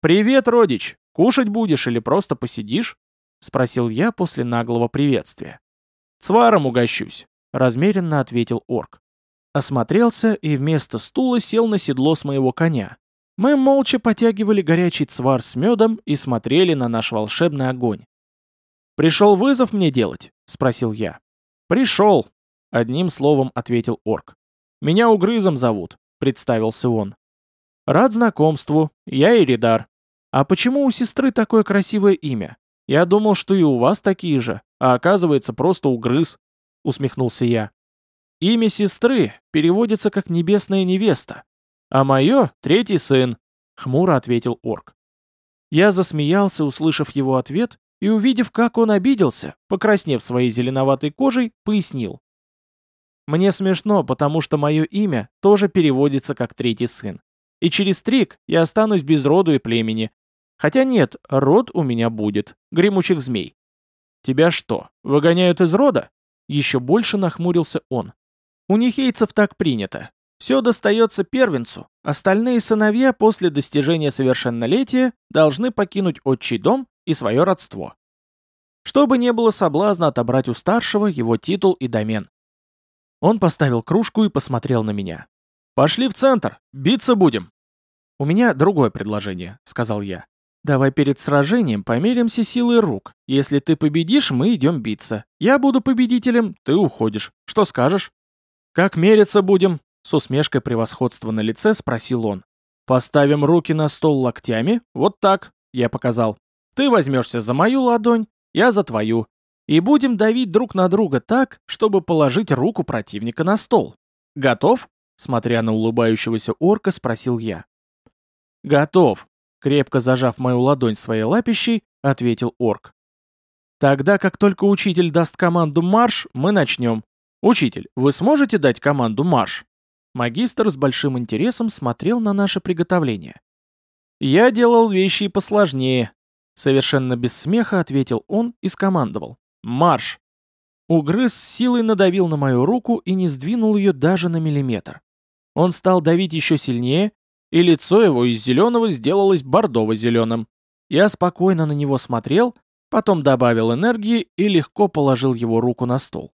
«Привет, родич! Кушать будешь или просто посидишь?» — спросил я после наглого приветствия. «Цваром угощусь», — размеренно ответил орк. Осмотрелся и вместо стула сел на седло с моего коня. Мы молча потягивали горячий цвар с медом и смотрели на наш волшебный огонь. «Пришел вызов мне делать?» — спросил я. «Пришел», — одним словом ответил орк. «Меня Угрызом зовут», — представился он. «Рад знакомству, я Иридар. А почему у сестры такое красивое имя? Я думал, что и у вас такие же, а оказывается просто Угрыз», — усмехнулся я. «Имя сестры переводится как «небесная невеста», а мое — третий сын», — хмуро ответил орк. Я засмеялся, услышав его ответ, и, увидев, как он обиделся, покраснев своей зеленоватой кожей, пояснил. «Мне смешно, потому что мое имя тоже переводится как третий сын. И через трик я останусь без роду и племени. Хотя нет, род у меня будет, гремучих змей». «Тебя что, выгоняют из рода?» Еще больше нахмурился он. «У нихейцев так принято. Все достается первенцу, остальные сыновья после достижения совершеннолетия должны покинуть отчий дом и свое родство. Чтобы не было соблазна отобрать у старшего его титул и домен. Он поставил кружку и посмотрел на меня. «Пошли в центр, биться будем!» «У меня другое предложение», — сказал я. «Давай перед сражением померимся силой рук. Если ты победишь, мы идем биться. Я буду победителем, ты уходишь. Что скажешь?» «Как мериться будем?» — с усмешкой превосходства на лице спросил он. «Поставим руки на стол локтями? Вот так», — я показал. Ты возьмешься за мою ладонь, я за твою. И будем давить друг на друга так, чтобы положить руку противника на стол. Готов? Смотря на улыбающегося орка, спросил я. Готов. Крепко зажав мою ладонь своей лапищей, ответил орк. Тогда, как только учитель даст команду «марш», мы начнем. Учитель, вы сможете дать команду «марш»? Магистр с большим интересом смотрел на наше приготовление. Я делал вещи посложнее, Совершенно без смеха ответил он и скомандовал. «Марш!» Угрыз силой надавил на мою руку и не сдвинул ее даже на миллиметр. Он стал давить еще сильнее, и лицо его из зеленого сделалось бордово-зеленым. Я спокойно на него смотрел, потом добавил энергии и легко положил его руку на стол.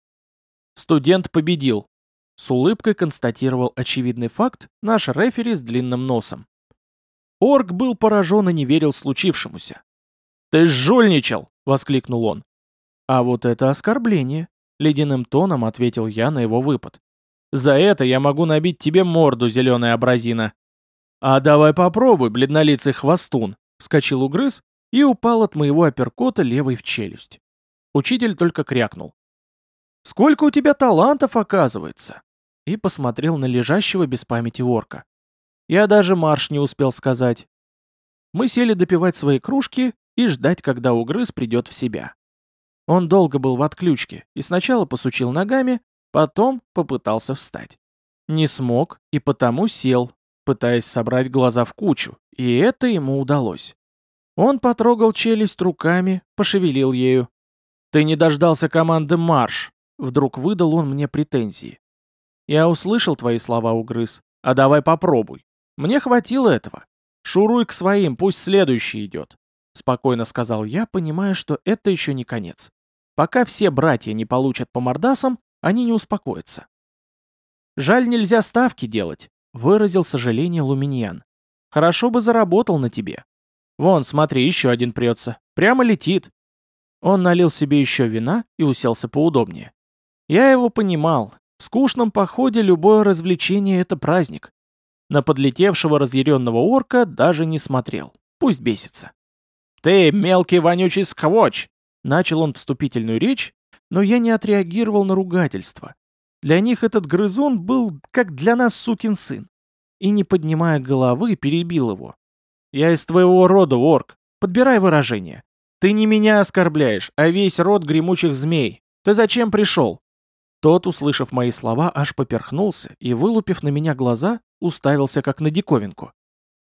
Студент победил. С улыбкой констатировал очевидный факт наш рефери с длинным носом. Орк был поражен и не верил случившемуся. «Ты жульничал!» — воскликнул он. «А вот это оскорбление!» — ледяным тоном ответил я на его выпад. «За это я могу набить тебе морду, зеленая абразина!» «А давай попробуй, бледнолицый хвостун!» — вскочил угрыз и упал от моего апперкота левой в челюсть. Учитель только крякнул. «Сколько у тебя талантов, оказывается!» И посмотрел на лежащего без памяти орка. Я даже марш не успел сказать. Мы сели допивать свои кружки и ждать, когда угрыз придет в себя. Он долго был в отключке и сначала посучил ногами, потом попытался встать. Не смог и потому сел, пытаясь собрать глаза в кучу, и это ему удалось. Он потрогал челюсть руками, пошевелил ею. «Ты не дождался команды «Марш», — вдруг выдал он мне претензии. «Я услышал твои слова, угрыз, а давай попробуй. Мне хватило этого. Шуруй к своим, пусть следующий идет. Спокойно сказал я, понимая, что это еще не конец. Пока все братья не получат по мордасам, они не успокоятся. «Жаль, нельзя ставки делать», — выразил сожаление Луминьян. «Хорошо бы заработал на тебе. Вон, смотри, еще один прется. Прямо летит». Он налил себе еще вина и уселся поудобнее. Я его понимал. В скучном походе любое развлечение — это праздник. На подлетевшего разъяренного орка даже не смотрел. Пусть бесится. «Ты, мелкий вонючий сквоч!» Начал он вступительную речь, но я не отреагировал на ругательство. Для них этот грызун был, как для нас, сукин сын. И, не поднимая головы, перебил его. «Я из твоего рода, орк. Подбирай выражение. Ты не меня оскорбляешь, а весь род гремучих змей. Ты зачем пришел?» Тот, услышав мои слова, аж поперхнулся и, вылупив на меня глаза, уставился как на диковинку.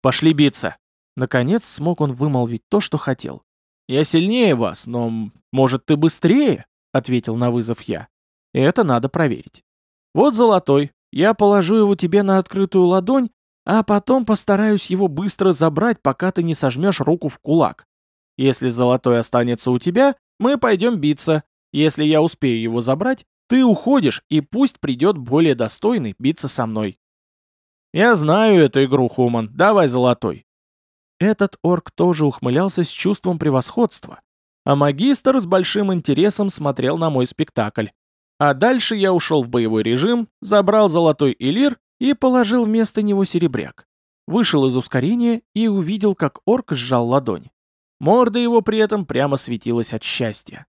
«Пошли биться!» Наконец смог он вымолвить то, что хотел. Я сильнее вас, но, может, ты быстрее?» — ответил на вызов я. «Это надо проверить. Вот золотой. Я положу его тебе на открытую ладонь, а потом постараюсь его быстро забрать, пока ты не сожмешь руку в кулак. Если золотой останется у тебя, мы пойдем биться. Если я успею его забрать, ты уходишь, и пусть придет более достойный биться со мной. Я знаю эту игру, Хуман. Давай золотой. Этот орк тоже ухмылялся с чувством превосходства, а магистр с большим интересом смотрел на мой спектакль. А дальше я ушел в боевой режим, забрал золотой элир и положил вместо него серебряк. Вышел из ускорения и увидел, как орк сжал ладонь. Морда его при этом прямо светилась от счастья.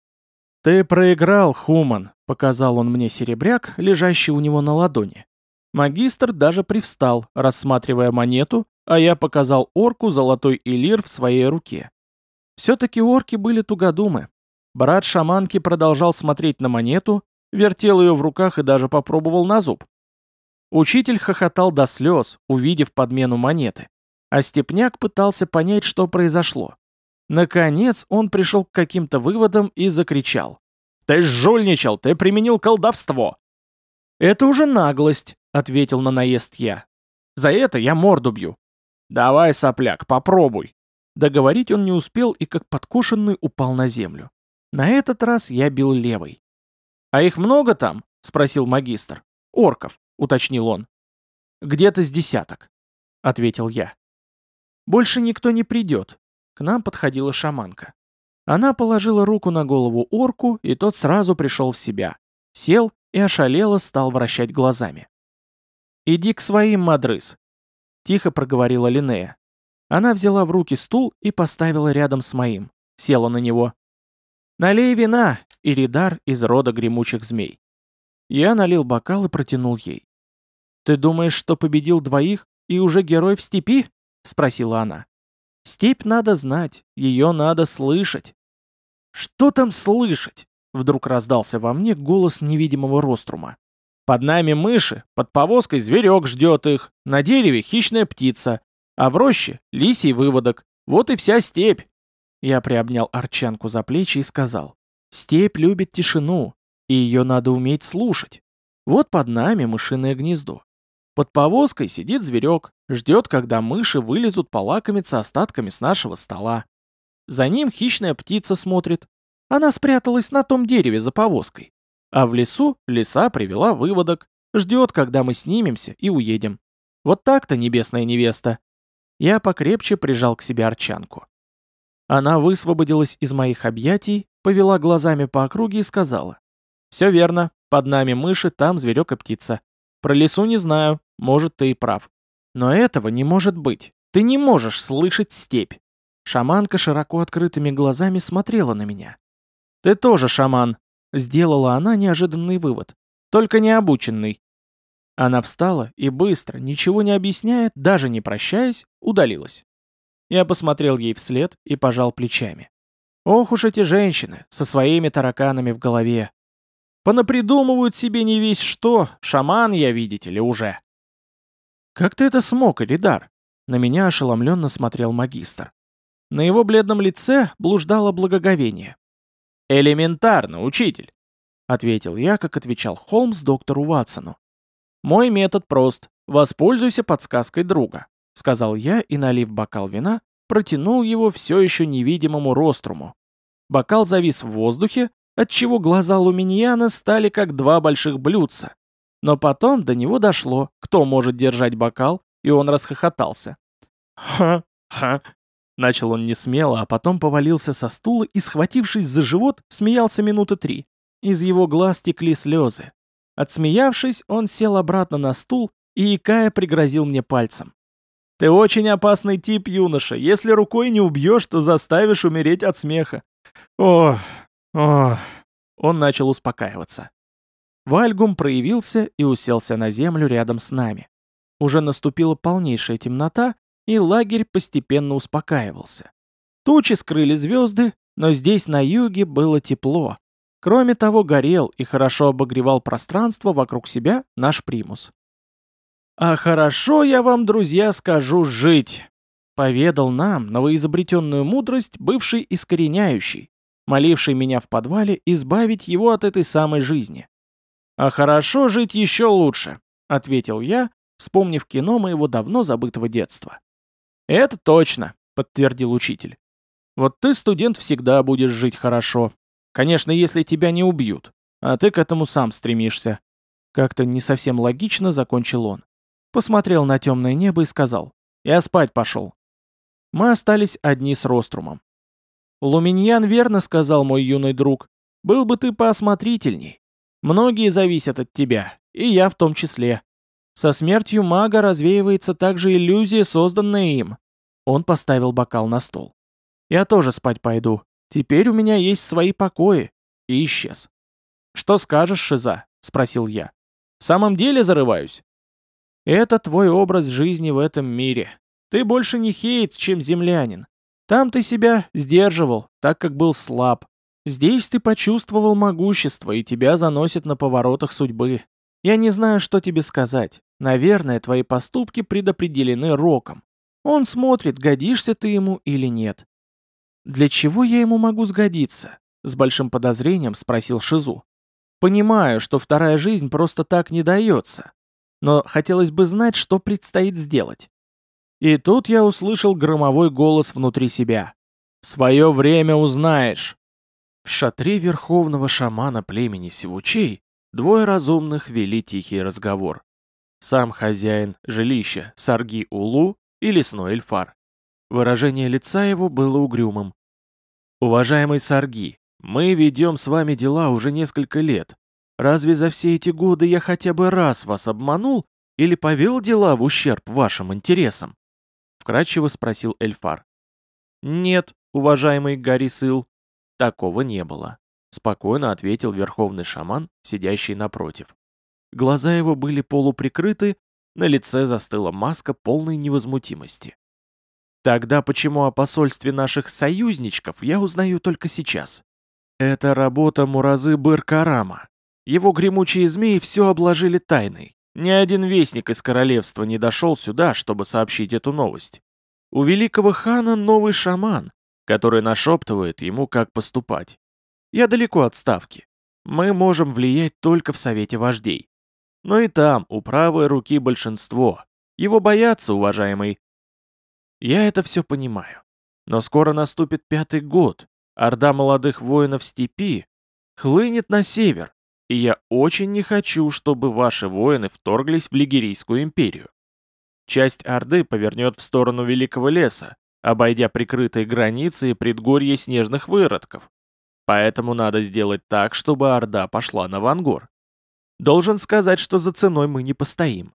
«Ты проиграл, Хуман», — показал он мне серебряк, лежащий у него на ладони. Магистр даже привстал, рассматривая монету, а я показал орку золотой элир в своей руке. Все-таки орки были тугодумы. Брат шаманки продолжал смотреть на монету, вертел ее в руках и даже попробовал на зуб. Учитель хохотал до слез, увидев подмену монеты, а Степняк пытался понять, что произошло. Наконец он пришел к каким-то выводам и закричал. «Ты жульничал, ты применил колдовство!» «Это уже наглость», — ответил на наезд я. «За это я морду бью». «Давай, сопляк, попробуй». Договорить он не успел и как подкошенный упал на землю. На этот раз я бил левой. «А их много там?» — спросил магистр. «Орков», — уточнил он. «Где-то с десяток», — ответил я. «Больше никто не придет, к нам подходила шаманка. Она положила руку на голову орку, и тот сразу пришел в себя. Сел и ошалело стал вращать глазами. «Иди к своим, Мадрыс», — тихо проговорила Линея. Она взяла в руки стул и поставила рядом с моим. Села на него. «Налей вина!» — Иридар из рода гремучих змей. Я налил бокал и протянул ей. «Ты думаешь, что победил двоих и уже герой в степи?» — спросила она. Степь надо знать, ее надо слышать. Что там слышать? Вдруг раздался во мне голос невидимого рострума. Под нами мыши, под повозкой зверек ждет их, на дереве хищная птица, а в роще лисий выводок. Вот и вся степь. Я приобнял Арчанку за плечи и сказал, степь любит тишину, и ее надо уметь слушать. Вот под нами мышиное гнездо. Под повозкой сидит зверек, ждет, когда мыши вылезут полакомиться остатками с нашего стола. За ним хищная птица смотрит. Она спряталась на том дереве за повозкой. А в лесу лиса привела выводок, ждет, когда мы снимемся и уедем. Вот так-то, небесная невеста. Я покрепче прижал к себе арчанку. Она высвободилась из моих объятий, повела глазами по округе и сказала. «Все верно, под нами мыши, там зверек и птица. Про лесу не знаю, может, ты и прав. Но этого не может быть. Ты не можешь слышать степь. Шаманка широко открытыми глазами смотрела на меня. Ты тоже шаман. Сделала она неожиданный вывод. Только не обученный. Она встала и быстро, ничего не объясняя, даже не прощаясь, удалилась. Я посмотрел ей вслед и пожал плечами. Ох уж эти женщины, со своими тараканами в голове. Понапридумывают себе не весь что, шаман я, видите ли, уже. «Как ты это смог, Элидар?» На меня ошеломленно смотрел магистр. На его бледном лице блуждало благоговение. «Элементарно, учитель!» — ответил я, как отвечал Холмс доктору Ватсону. «Мой метод прост. Воспользуйся подсказкой друга», — сказал я и, налив бокал вина, протянул его все еще невидимому роструму. Бокал завис в воздухе, отчего глаза Луминьяна стали как два больших блюдца. Но потом до него дошло, кто может держать бокал, и он расхохотался. «Ха-ха!» Начал он не смело, а потом повалился со стула и, схватившись за живот, смеялся минуты три. Из его глаз текли слезы. Отсмеявшись, он сел обратно на стул и, икая, пригрозил мне пальцем. «Ты очень опасный тип, юноша. Если рукой не убьешь, то заставишь умереть от смеха. Ох, Ох. Он начал успокаиваться. Вальгум проявился и уселся на землю рядом с нами. Уже наступила полнейшая темнота, и лагерь постепенно успокаивался. Тучи скрыли звезды, но здесь на юге было тепло. Кроме того, горел и хорошо обогревал пространство вокруг себя наш примус. «А хорошо я вам, друзья, скажу жить!» поведал нам новоизобретенную мудрость, бывший искореняющий, моливший меня в подвале избавить его от этой самой жизни. «А хорошо жить еще лучше», — ответил я, вспомнив кино моего давно забытого детства. «Это точно», — подтвердил учитель. «Вот ты, студент, всегда будешь жить хорошо. Конечно, если тебя не убьют, а ты к этому сам стремишься». Как-то не совсем логично закончил он. Посмотрел на темное небо и сказал, «Я спать пошел». Мы остались одни с Рострумом. «Луминьян верно сказал мой юный друг. Был бы ты поосмотрительней. Многие зависят от тебя, и я в том числе. Со смертью мага развеивается также иллюзия, созданная им». Он поставил бокал на стол. «Я тоже спать пойду. Теперь у меня есть свои покои». И исчез. «Что скажешь, Шиза?» — спросил я. «В самом деле зарываюсь?» «Это твой образ жизни в этом мире. Ты больше не хейтс, чем землянин. Там ты себя сдерживал, так как был слаб. Здесь ты почувствовал могущество, и тебя заносит на поворотах судьбы. Я не знаю, что тебе сказать. Наверное, твои поступки предопределены роком. Он смотрит, годишься ты ему или нет. Для чего я ему могу сгодиться? С большим подозрением спросил Шизу. Понимаю, что вторая жизнь просто так не дается. Но хотелось бы знать, что предстоит сделать. И тут я услышал громовой голос внутри себя. «В свое время узнаешь!» В шатре верховного шамана племени Сивучей двое разумных вели тихий разговор. Сам хозяин жилища Сарги Улу и лесной эльфар. Выражение лица его было угрюмым. «Уважаемый Сарги, мы ведем с вами дела уже несколько лет. Разве за все эти годы я хотя бы раз вас обманул или повел дела в ущерб вашим интересам?» вкрадчиво спросил Эльфар. «Нет, уважаемый Гарисыл, такого не было», спокойно ответил верховный шаман, сидящий напротив. Глаза его были полуприкрыты, на лице застыла маска полной невозмутимости. Тогда почему о посольстве наших союзничков я узнаю только сейчас? Это работа Муразы Быркарама. Его гремучие змеи все обложили тайной. Ни один вестник из королевства не дошел сюда, чтобы сообщить эту новость. У великого хана новый шаман, который нашептывает ему, как поступать. Я далеко от ставки. Мы можем влиять только в Совете Вождей. Но и там у правой руки большинство. Его боятся, уважаемый. Я это все понимаю. Но скоро наступит пятый год. Орда молодых воинов степи хлынет на север, и я очень не хочу, чтобы ваши воины вторглись в Лигерийскую империю. Часть Орды повернет в сторону Великого леса, обойдя прикрытые границы и предгорье снежных выродков. Поэтому надо сделать так, чтобы Орда пошла на Вангор. Должен сказать, что за ценой мы не постоим.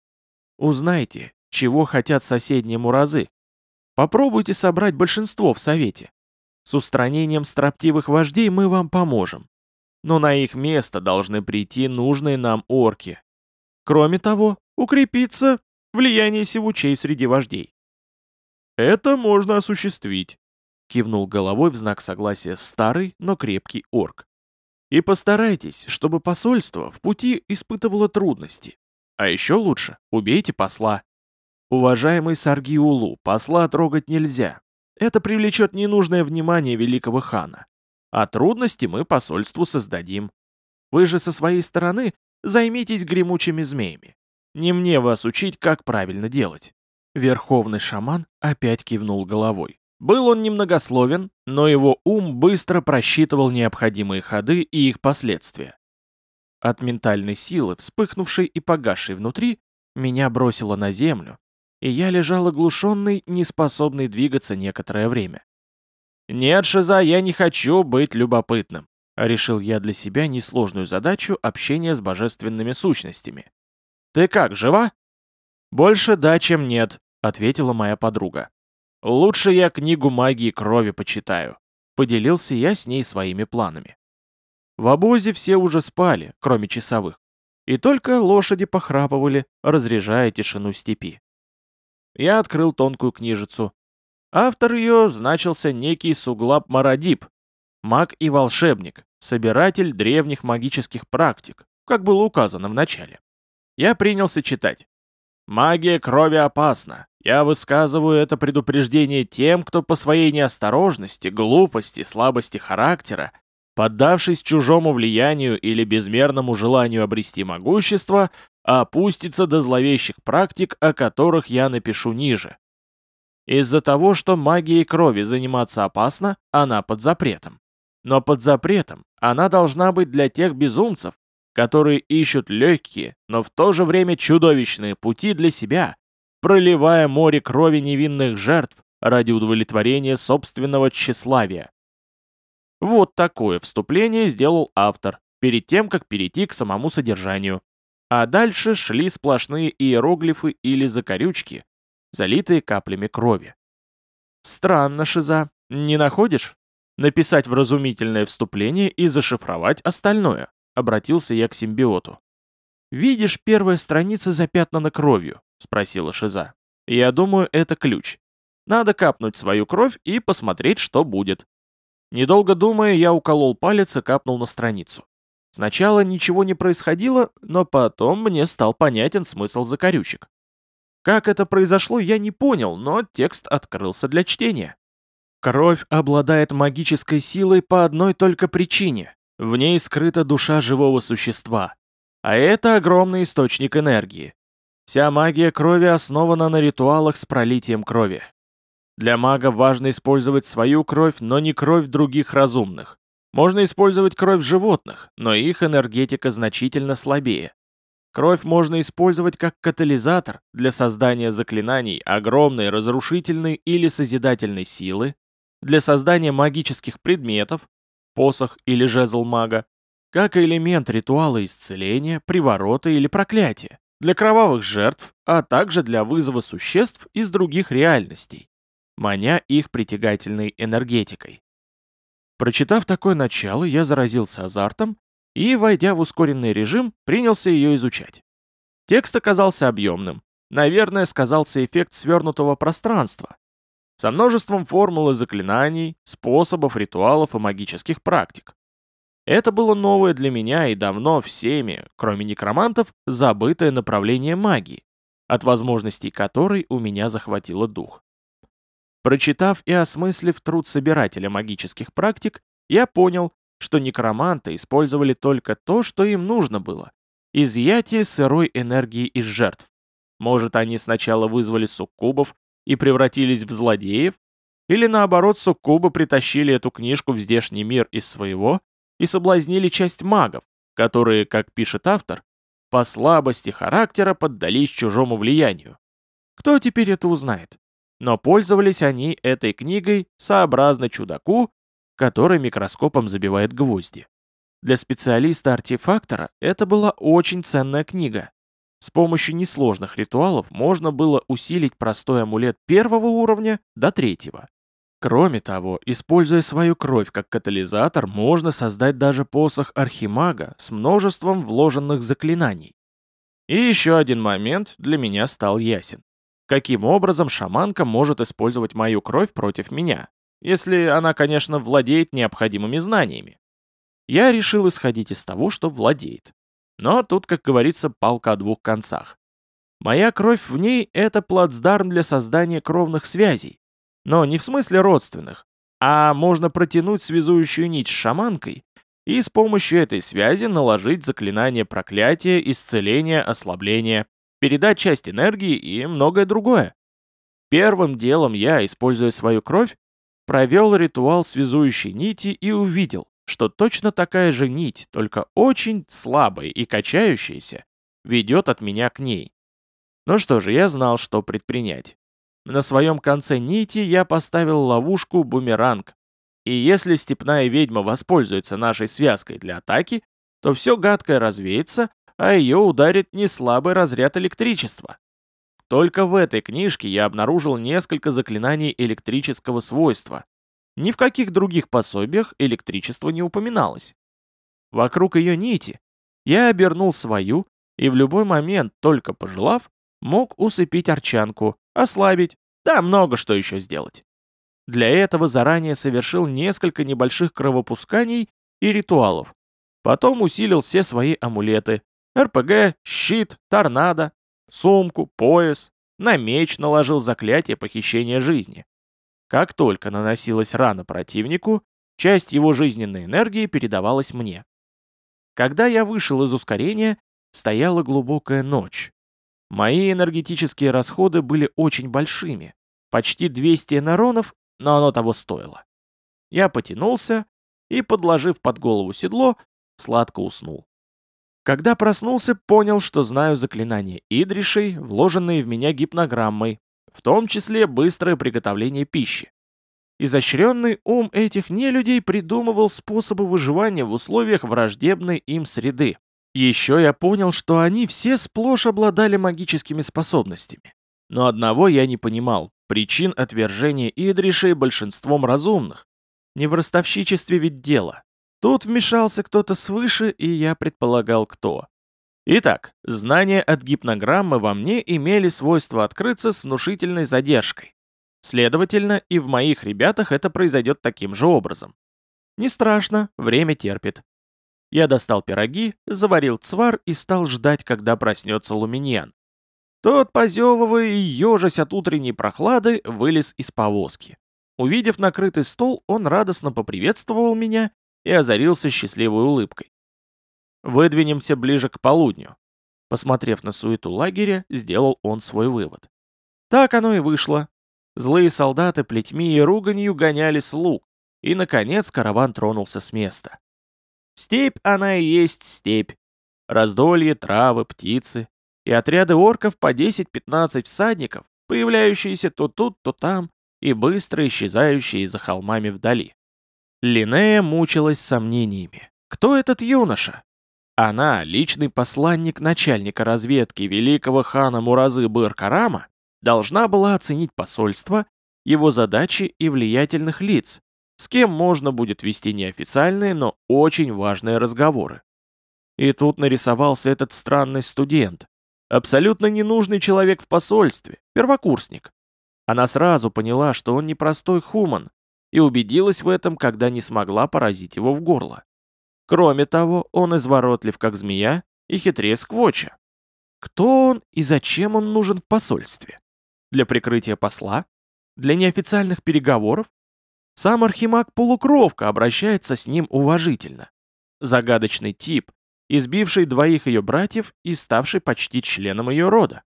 Узнайте, чего хотят соседние муразы. Попробуйте собрать большинство в Совете. С устранением строптивых вождей мы вам поможем но на их место должны прийти нужные нам орки. Кроме того, укрепится влияние сивучей среди вождей. «Это можно осуществить», — кивнул головой в знак согласия старый, но крепкий орк. «И постарайтесь, чтобы посольство в пути испытывало трудности. А еще лучше, убейте посла. Уважаемый Саргиулу, посла трогать нельзя. Это привлечет ненужное внимание великого хана. А трудности мы посольству создадим. Вы же со своей стороны займитесь гремучими змеями. Не мне вас учить, как правильно делать». Верховный шаман опять кивнул головой. Был он немногословен, но его ум быстро просчитывал необходимые ходы и их последствия. От ментальной силы, вспыхнувшей и погасшей внутри, меня бросило на землю, и я лежал оглушенный, неспособный двигаться некоторое время. «Нет, Шиза, я не хочу быть любопытным», — решил я для себя несложную задачу общения с божественными сущностями. «Ты как, жива?» «Больше да, чем нет», — ответила моя подруга. «Лучше я книгу магии крови почитаю», — поделился я с ней своими планами. В обозе все уже спали, кроме часовых, и только лошади похрапывали, разряжая тишину степи. Я открыл тонкую книжицу, Автор ее значился некий Суглаб Марадип, маг и волшебник, собиратель древних магических практик, как было указано в начале. Я принялся читать. «Магия крови опасна. Я высказываю это предупреждение тем, кто по своей неосторожности, глупости, слабости характера, поддавшись чужому влиянию или безмерному желанию обрести могущество, опустится до зловещих практик, о которых я напишу ниже. Из-за того, что магией крови заниматься опасно, она под запретом. Но под запретом она должна быть для тех безумцев, которые ищут легкие, но в то же время чудовищные пути для себя, проливая море крови невинных жертв ради удовлетворения собственного тщеславия. Вот такое вступление сделал автор, перед тем, как перейти к самому содержанию. А дальше шли сплошные иероглифы или закорючки, залитые каплями крови. Странно, Шиза, не находишь? Написать вразумительное вступление и зашифровать остальное, обратился я к симбиоту. «Видишь, первая страница запятнана кровью?» — спросила Шиза. «Я думаю, это ключ. Надо капнуть свою кровь и посмотреть, что будет». Недолго думая, я уколол палец и капнул на страницу. Сначала ничего не происходило, но потом мне стал понятен смысл закорючек. Как это произошло, я не понял, но текст открылся для чтения. Кровь обладает магической силой по одной только причине. В ней скрыта душа живого существа. А это огромный источник энергии. Вся магия крови основана на ритуалах с пролитием крови. Для мага важно использовать свою кровь, но не кровь других разумных. Можно использовать кровь животных, но их энергетика значительно слабее. Кровь можно использовать как катализатор для создания заклинаний огромной разрушительной или созидательной силы, для создания магических предметов, посох или жезл мага, как элемент ритуала исцеления, приворота или проклятия, для кровавых жертв, а также для вызова существ из других реальностей, маня их притягательной энергетикой. Прочитав такое начало, я заразился азартом и, войдя в ускоренный режим, принялся ее изучать. Текст оказался объемным. Наверное, сказался эффект свернутого пространства, со множеством формул и заклинаний, способов, ритуалов и магических практик. Это было новое для меня и давно всеми, кроме некромантов, забытое направление магии, от возможностей которой у меня захватило дух. Прочитав и осмыслив труд собирателя магических практик, я понял, что некроманты использовали только то, что им нужно было – изъятие сырой энергии из жертв. Может, они сначала вызвали суккубов и превратились в злодеев, или наоборот суккубы притащили эту книжку в здешний мир из своего и соблазнили часть магов, которые, как пишет автор, по слабости характера поддались чужому влиянию. Кто теперь это узнает? Но пользовались они этой книгой сообразно чудаку, который микроскопом забивает гвозди. Для специалиста-артефактора это была очень ценная книга. С помощью несложных ритуалов можно было усилить простой амулет первого уровня до третьего. Кроме того, используя свою кровь как катализатор, можно создать даже посох Архимага с множеством вложенных заклинаний. И еще один момент для меня стал ясен. Каким образом шаманка может использовать мою кровь против меня, если она, конечно, владеет необходимыми знаниями? Я решил исходить из того, что владеет. Но тут, как говорится, палка о двух концах. Моя кровь в ней — это плацдарм для создания кровных связей, но не в смысле родственных, а можно протянуть связующую нить с шаманкой и с помощью этой связи наложить заклинание проклятия, исцеления, ослабления, передать часть энергии и многое другое. Первым делом я, используя свою кровь, провел ритуал связующей нити и увидел, что точно такая же нить, только очень слабая и качающаяся, ведет от меня к ней. Ну что же, я знал, что предпринять. На своем конце нити я поставил ловушку бумеранг. И если степная ведьма воспользуется нашей связкой для атаки, то все гадкое развеется, а ее ударит не слабый разряд электричества. Только в этой книжке я обнаружил несколько заклинаний электрического свойства. Ни в каких других пособиях электричество не упоминалось. Вокруг ее нити я обернул свою и в любой момент, только пожелав, мог усыпить арчанку, ослабить, да много что еще сделать. Для этого заранее совершил несколько небольших кровопусканий и ритуалов. Потом усилил все свои амулеты. РПГ, щит, торнадо, сумку, пояс, на меч наложил заклятие похищения жизни. Как только наносилась рана противнику, часть его жизненной энергии передавалась мне. Когда я вышел из ускорения, стояла глубокая ночь. Мои энергетические расходы были очень большими, почти 200 энаронов, но оно того стоило. Я потянулся и, подложив под голову седло, сладко уснул. Когда проснулся, понял, что знаю заклинания Идришей, вложенные в меня гипнограммой, в том числе быстрое приготовление пищи. Изощренный ум этих нелюдей придумывал способы выживания в условиях враждебной им среды. Еще я понял, что они все сплошь обладали магическими способностями. Но одного я не понимал – причин отвержения Идришей большинством разумных. Не в ростовщичестве ведь дело. Тут вмешался кто-то свыше, и я предполагал, кто. Итак, знания от гипнограммы во мне имели свойство открыться с внушительной задержкой. Следовательно, и в моих ребятах это произойдет таким же образом. Не страшно, время терпит. Я достал пироги, заварил цвар и стал ждать, когда проснется Луминьян. Тот, позевывая и ежась от утренней прохлады, вылез из повозки. Увидев накрытый стол, он радостно поприветствовал меня и озарился счастливой улыбкой. «Выдвинемся ближе к полудню». Посмотрев на суету лагеря, сделал он свой вывод. Так оно и вышло. Злые солдаты плетьми и руганью гоняли слуг, и, наконец, караван тронулся с места. Степь она и есть степь. Раздолье, травы, птицы. И отряды орков по 10-15 всадников, появляющиеся то тут, то там, и быстро исчезающие за холмами вдали. Линея мучилась сомнениями. Кто этот юноша? Она, личный посланник начальника разведки великого хана Муразы Быр-Карама, должна была оценить посольство, его задачи и влиятельных лиц, с кем можно будет вести неофициальные, но очень важные разговоры. И тут нарисовался этот странный студент, абсолютно ненужный человек в посольстве, первокурсник. Она сразу поняла, что он непростой хуман, и убедилась в этом, когда не смогла поразить его в горло. Кроме того, он изворотлив, как змея, и хитрее сквоча. Кто он и зачем он нужен в посольстве? Для прикрытия посла? Для неофициальных переговоров? Сам Архимаг-полукровка обращается с ним уважительно. Загадочный тип, избивший двоих ее братьев и ставший почти членом ее рода.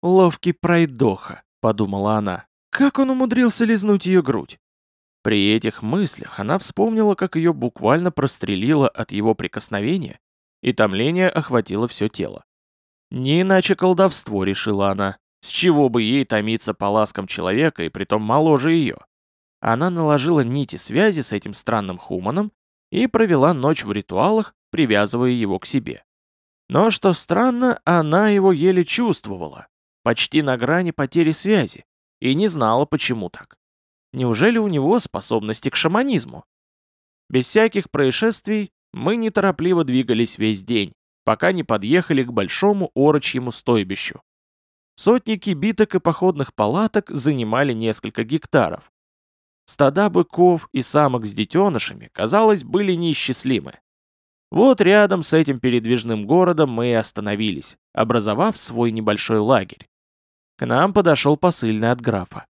«Ловкий пройдоха», — подумала она. «Как он умудрился лизнуть ее грудь? При этих мыслях она вспомнила, как ее буквально прострелило от его прикосновения, и томление охватило все тело. Не иначе колдовство, решила она. С чего бы ей томиться по ласкам человека, и притом моложе ее? Она наложила нити связи с этим странным хуманом и провела ночь в ритуалах, привязывая его к себе. Но, что странно, она его еле чувствовала, почти на грани потери связи, и не знала, почему так. Неужели у него способности к шаманизму? Без всяких происшествий мы неторопливо двигались весь день, пока не подъехали к большому орочьему стойбищу. Сотни кибиток и походных палаток занимали несколько гектаров. Стада быков и самок с детенышами, казалось, были неисчислимы. Вот рядом с этим передвижным городом мы и остановились, образовав свой небольшой лагерь. К нам подошел посыльный от графа.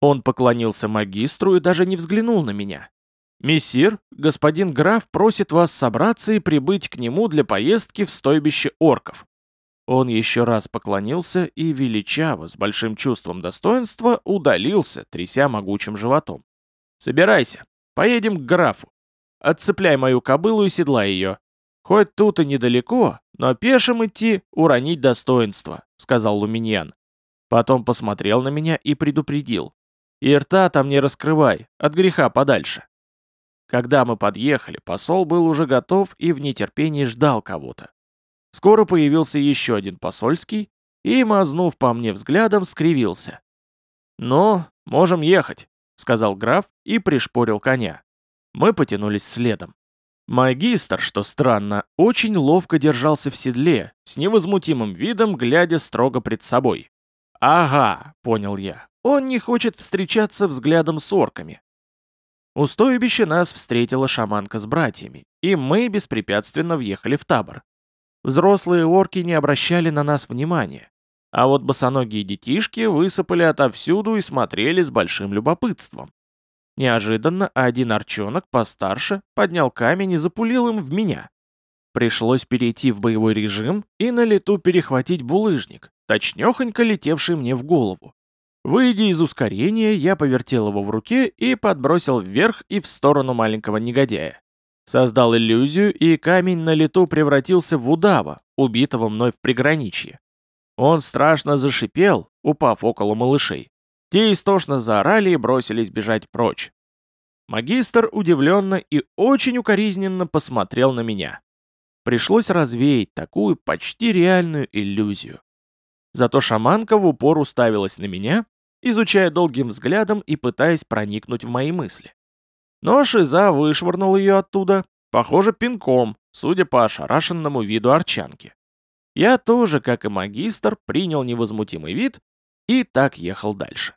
Он поклонился магистру и даже не взглянул на меня. «Мессир, господин граф просит вас собраться и прибыть к нему для поездки в стойбище орков». Он еще раз поклонился и величаво, с большим чувством достоинства, удалился, тряся могучим животом. «Собирайся, поедем к графу. Отцепляй мою кобылу и седлай ее. Хоть тут и недалеко, но пешим идти — уронить достоинство», — сказал Луминьян. Потом посмотрел на меня и предупредил. И рта там не раскрывай, от греха подальше. Когда мы подъехали, посол был уже готов и в нетерпении ждал кого-то. Скоро появился еще один посольский и, мазнув по мне взглядом, скривился. «Ну, можем ехать», — сказал граф и пришпорил коня. Мы потянулись следом. Магистр, что странно, очень ловко держался в седле, с невозмутимым видом, глядя строго пред собой. «Ага», — понял я, он не хочет встречаться взглядом с орками. У стойбища нас встретила шаманка с братьями, и мы беспрепятственно въехали в табор. Взрослые орки не обращали на нас внимания. А вот босоногие детишки высыпали отовсюду и смотрели с большим любопытством. Неожиданно один арчонок постарше поднял камень и запулил им в меня. Пришлось перейти в боевой режим и на лету перехватить булыжник, точнёхонько летевший мне в голову. Выйдя из ускорения, я повертел его в руке и подбросил вверх и в сторону маленького негодяя. Создал иллюзию, и камень на лету превратился в удава, убитого мной в приграничье. Он страшно зашипел, упав около малышей. Те истошно заорали и бросились бежать прочь. Магистр удивленно и очень укоризненно посмотрел на меня. Пришлось развеять такую почти реальную иллюзию. Зато шаманка в упор уставилась на меня, изучая долгим взглядом и пытаясь проникнуть в мои мысли. Но Шиза вышвырнул ее оттуда, похоже, пинком, судя по ошарашенному виду арчанки. Я тоже, как и магистр, принял невозмутимый вид и так ехал дальше.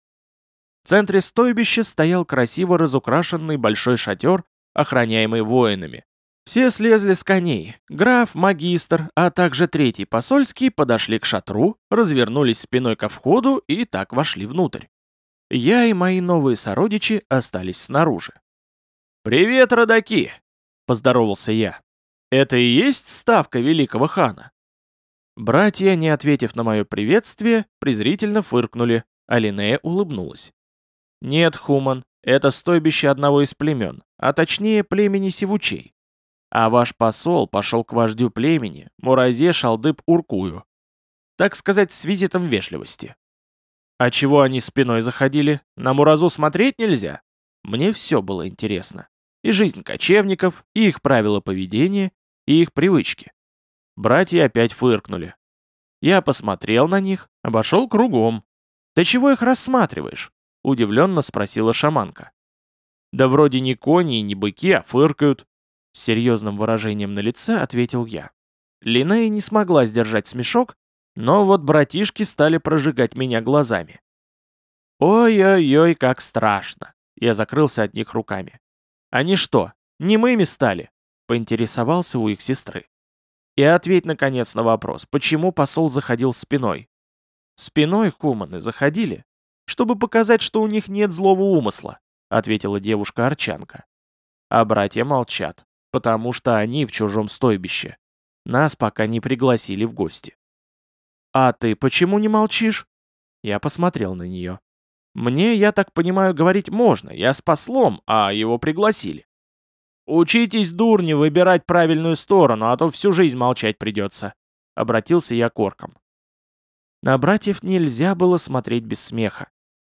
В центре стойбища стоял красиво разукрашенный большой шатер, охраняемый воинами. Все слезли с коней. Граф, магистр, а также третий посольский подошли к шатру, развернулись спиной ко входу и так вошли внутрь. Я и мои новые сородичи остались снаружи. «Привет, родаки!» — поздоровался я. «Это и есть ставка великого хана?» Братья, не ответив на мое приветствие, презрительно фыркнули, а Линея улыбнулась. «Нет, Хуман, это стойбище одного из племен, а точнее племени Сивучей. А ваш посол пошел к вождю племени, Муразе Шалдыб-Уркую. Так сказать, с визитом вежливости. А чего они спиной заходили? На Муразу смотреть нельзя? Мне все было интересно. И жизнь кочевников, и их правила поведения, и их привычки. Братья опять фыркнули. Я посмотрел на них, обошел кругом. «Ты чего их рассматриваешь?» — удивленно спросила шаманка. «Да вроде не кони и не быки, а фыркают». С серьезным выражением на лице ответил я. Линея не смогла сдержать смешок, но вот братишки стали прожигать меня глазами. «Ой-ой-ой, как страшно!» Я закрылся от них руками. «Они что, немыми стали?» — поинтересовался у их сестры. И ответь, наконец, на вопрос, почему посол заходил спиной? Спиной хуманы заходили, чтобы показать, что у них нет злого умысла, ответила девушка-арчанка. А братья молчат, потому что они в чужом стойбище. Нас пока не пригласили в гости. «А ты почему не молчишь?» Я посмотрел на нее. «Мне, я так понимаю, говорить можно, я с послом, а его пригласили». «Учитесь, дурни, выбирать правильную сторону, а то всю жизнь молчать придется», — обратился я к оркам. На братьев нельзя было смотреть без смеха.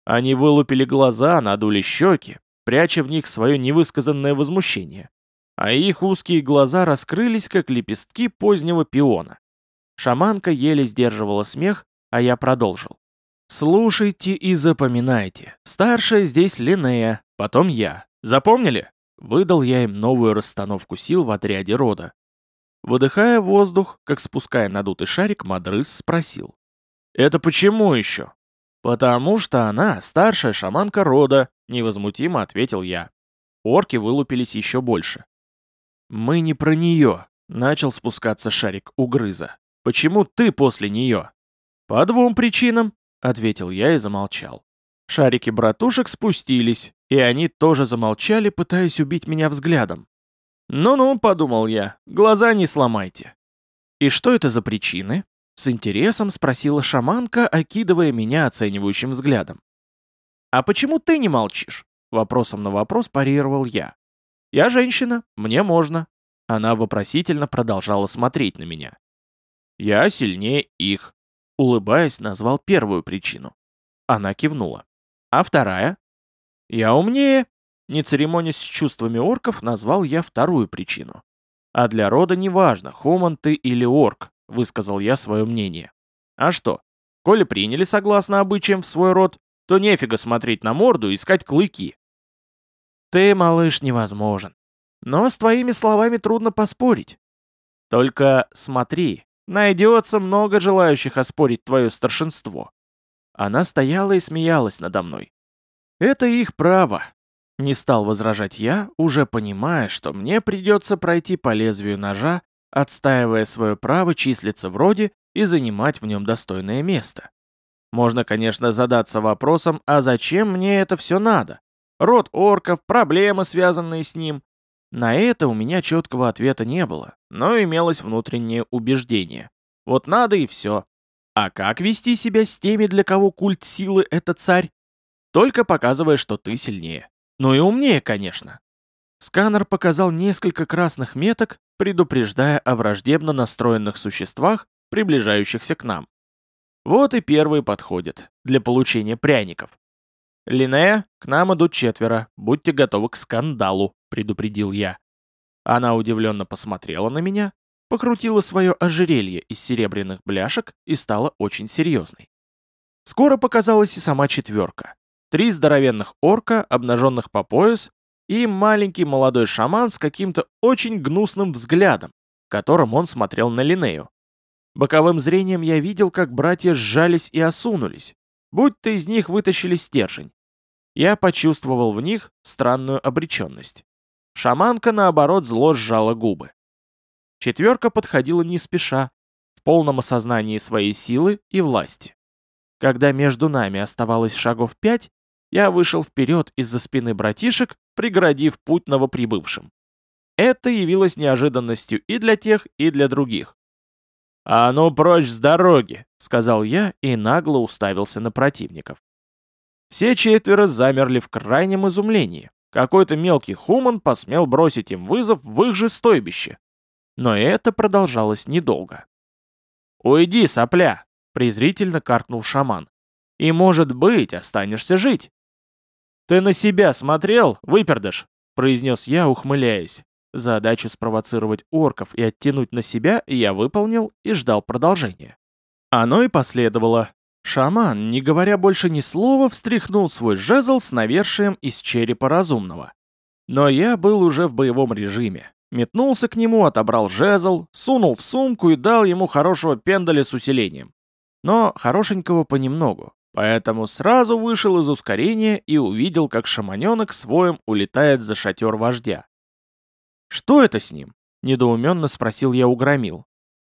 Они вылупили глаза, надули щеки, пряча в них свое невысказанное возмущение. А их узкие глаза раскрылись, как лепестки позднего пиона. Шаманка еле сдерживала смех, а я продолжил. «Слушайте и запоминайте. Старшая здесь Линея, потом я. Запомнили?» Выдал я им новую расстановку сил в отряде рода. Выдыхая воздух, как спуская надутый шарик, Мадрыс спросил. «Это почему еще?» «Потому что она старшая шаманка рода», — невозмутимо ответил я. Орки вылупились еще больше. «Мы не про нее», — начал спускаться шарик у грыза. «Почему ты после нее?» «По двум причинам», — ответил я и замолчал. Шарики братушек спустились, и они тоже замолчали, пытаясь убить меня взглядом. «Ну-ну», — подумал я, — «глаза не сломайте». «И что это за причины?» — с интересом спросила шаманка, окидывая меня оценивающим взглядом. «А почему ты не молчишь?» — вопросом на вопрос парировал я. «Я женщина, мне можно». Она вопросительно продолжала смотреть на меня. «Я сильнее их», — улыбаясь, назвал первую причину. Она кивнула. «А вторая?» «Я умнее!» Не церемонясь с чувствами орков, назвал я вторую причину. «А для рода неважно, хуман ты или орк», — высказал я свое мнение. «А что, коли приняли согласно обычаям в свой род, то нефига смотреть на морду и искать клыки». «Ты, малыш, невозможен. Но с твоими словами трудно поспорить. Только смотри, найдется много желающих оспорить твое старшинство». Она стояла и смеялась надо мной. Это их право. Не стал возражать я, уже понимая, что мне придется пройти по лезвию ножа, отстаивая свое право числиться в роде и занимать в нем достойное место. Можно, конечно, задаться вопросом, а зачем мне это все надо? Род орков, проблемы, связанные с ним. На это у меня четкого ответа не было, но имелось внутреннее убеждение. Вот надо и все. А как вести себя с теми, для кого культ силы — это царь? Только показывая, что ты сильнее. Ну и умнее, конечно. Сканер показал несколько красных меток, предупреждая о враждебно настроенных существах, приближающихся к нам. Вот и первые подходят для получения пряников. «Линнея, к нам идут четверо, будьте готовы к скандалу», — предупредил я. Она удивленно посмотрела на меня, покрутила свое ожерелье из серебряных бляшек и стала очень серьезной. Скоро показалась и сама четверка. Три здоровенных орка, обнаженных по пояс, и маленький молодой шаман с каким-то очень гнусным взглядом, которым он смотрел на Линею. Боковым зрением я видел, как братья сжались и осунулись, будто из них вытащили стержень. Я почувствовал в них странную обреченность. Шаманка, наоборот, зло сжала губы. Четверка подходила не спеша, в полном осознании своей силы и власти. Когда между нами оставалось шагов пять, я вышел вперед из-за спины братишек, преградив путь новоприбывшим. Это явилось неожиданностью и для тех, и для других. «А ну прочь с дороги!» — сказал я и нагло уставился на противников. Все четверо замерли в крайнем изумлении. Какой-то мелкий хуман посмел бросить им вызов в их же стойбище. Но это продолжалось недолго. «Уйди, сопля!» — презрительно каркнул шаман. «И, может быть, останешься жить!» «Ты на себя смотрел, выпердыш?» — произнес я, ухмыляясь. Задачу спровоцировать орков и оттянуть на себя я выполнил и ждал продолжения. Оно и последовало. Шаман, не говоря больше ни слова, встряхнул свой жезл с навершием из черепа разумного. Но я был уже в боевом режиме. Метнулся к нему, отобрал жезл, сунул в сумку и дал ему хорошего пендаля с усилением. Но хорошенького понемногу, поэтому сразу вышел из ускорения и увидел, как шаманенок своим улетает за шатер вождя. «Что это с ним?» — недоуменно спросил я у громил.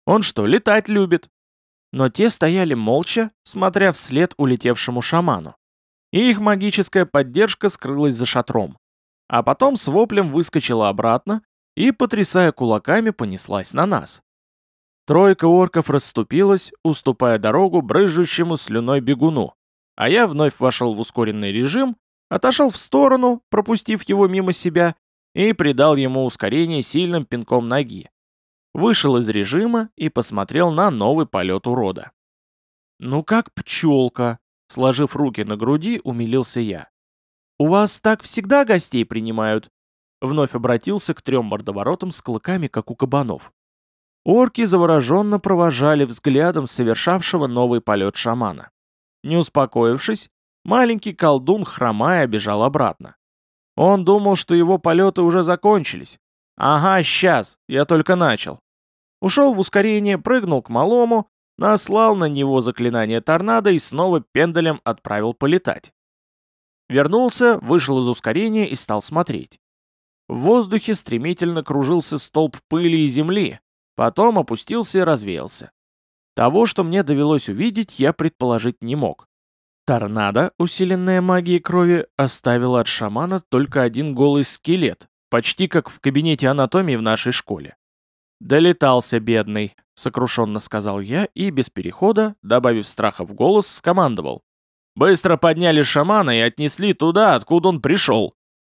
«Он что, летать любит?» Но те стояли молча, смотря вслед улетевшему шаману. И их магическая поддержка скрылась за шатром. А потом с воплем выскочила обратно и, потрясая кулаками, понеслась на нас. Тройка орков расступилась, уступая дорогу брызжущему слюной бегуну, а я вновь вошел в ускоренный режим, отошел в сторону, пропустив его мимо себя, и придал ему ускорение сильным пинком ноги. Вышел из режима и посмотрел на новый полет урода. «Ну как пчелка!» — сложив руки на груди, умилился я. «У вас так всегда гостей принимают?» Вновь обратился к трем мордоворотам с клыками, как у кабанов. Орки завороженно провожали взглядом совершавшего новый полет шамана. Не успокоившись, маленький колдун, хромая, бежал обратно. Он думал, что его полеты уже закончились. Ага, сейчас, я только начал. Ушел в ускорение, прыгнул к малому, наслал на него заклинание торнадо и снова пендалем отправил полетать. Вернулся, вышел из ускорения и стал смотреть. В воздухе стремительно кружился столб пыли и земли, потом опустился и развеялся. Того, что мне довелось увидеть, я предположить не мог. Торнадо, усиленная магией крови, оставила от шамана только один голый скелет, почти как в кабинете анатомии в нашей школе. «Долетался, бедный», — сокрушенно сказал я и без перехода, добавив страха в голос, скомандовал. «Быстро подняли шамана и отнесли туда, откуда он пришел».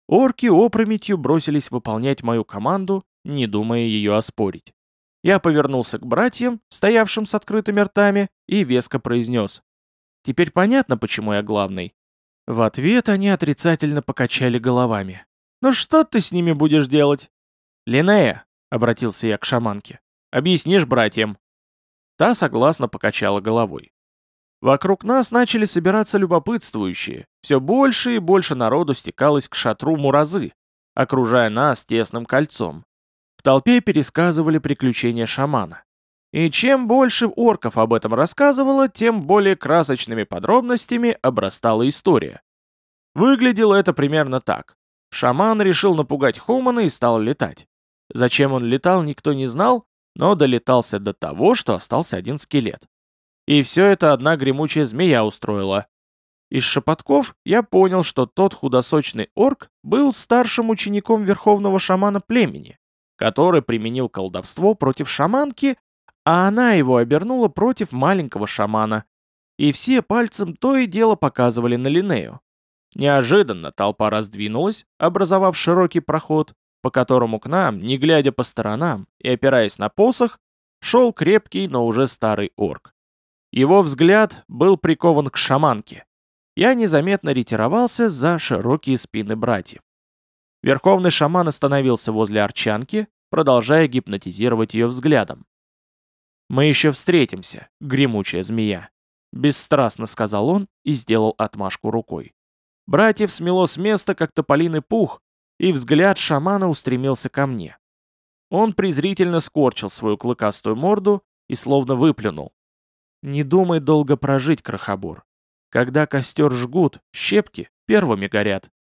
Орки опрометью бросились выполнять мою команду, не думая ее оспорить. Я повернулся к братьям, стоявшим с открытыми ртами, и веско произнес. Теперь понятно, почему я главный?» В ответ они отрицательно покачали головами. «Ну что ты с ними будешь делать?» «Линея», — обратился я к шаманке, — «объяснишь братьям». Та согласно покачала головой. Вокруг нас начали собираться любопытствующие. Все больше и больше народу стекалось к шатру Муразы, окружая нас тесным кольцом. В толпе пересказывали приключения шамана. И чем больше орков об этом рассказывало, тем более красочными подробностями обрастала история. Выглядело это примерно так. Шаман решил напугать Хумана и стал летать. Зачем он летал, никто не знал, но долетался до того, что остался один скелет. И все это одна гремучая змея устроила. Из шепотков я понял, что тот худосочный орк был старшим учеником верховного шамана племени, который применил колдовство против шаманки, а она его обернула против маленького шамана. И все пальцем то и дело показывали на Линею. Неожиданно толпа раздвинулась, образовав широкий проход, по которому к нам, не глядя по сторонам и опираясь на посох, шел крепкий, но уже старый орк. Его взгляд был прикован к шаманке. Я незаметно ретировался за широкие спины братьев. Верховный шаман остановился возле арчанки, продолжая гипнотизировать ее взглядом. «Мы еще встретимся, гремучая змея», — бесстрастно сказал он и сделал отмашку рукой. Братьев смело с места, как тополиный пух, и взгляд шамана устремился ко мне. Он презрительно скорчил свою клыкастую морду и словно выплюнул. «Не думай долго прожить, крохобор. Когда костер жгут, щепки первыми горят».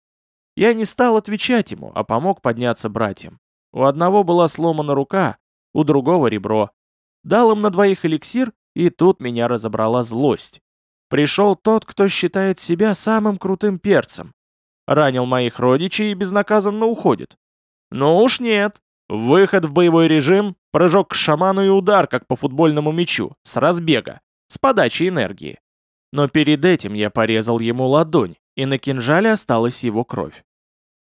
Я не стал отвечать ему, а помог подняться братьям. У одного была сломана рука, у другого ребро. Дал им на двоих эликсир, и тут меня разобрала злость. Пришел тот, кто считает себя самым крутым перцем. Ранил моих родичей и безнаказанно уходит. Ну уж нет. Выход в боевой режим, прыжок к шаману и удар, как по футбольному мячу, с разбега, с подачей энергии. Но перед этим я порезал ему ладонь, и на кинжале осталась его кровь.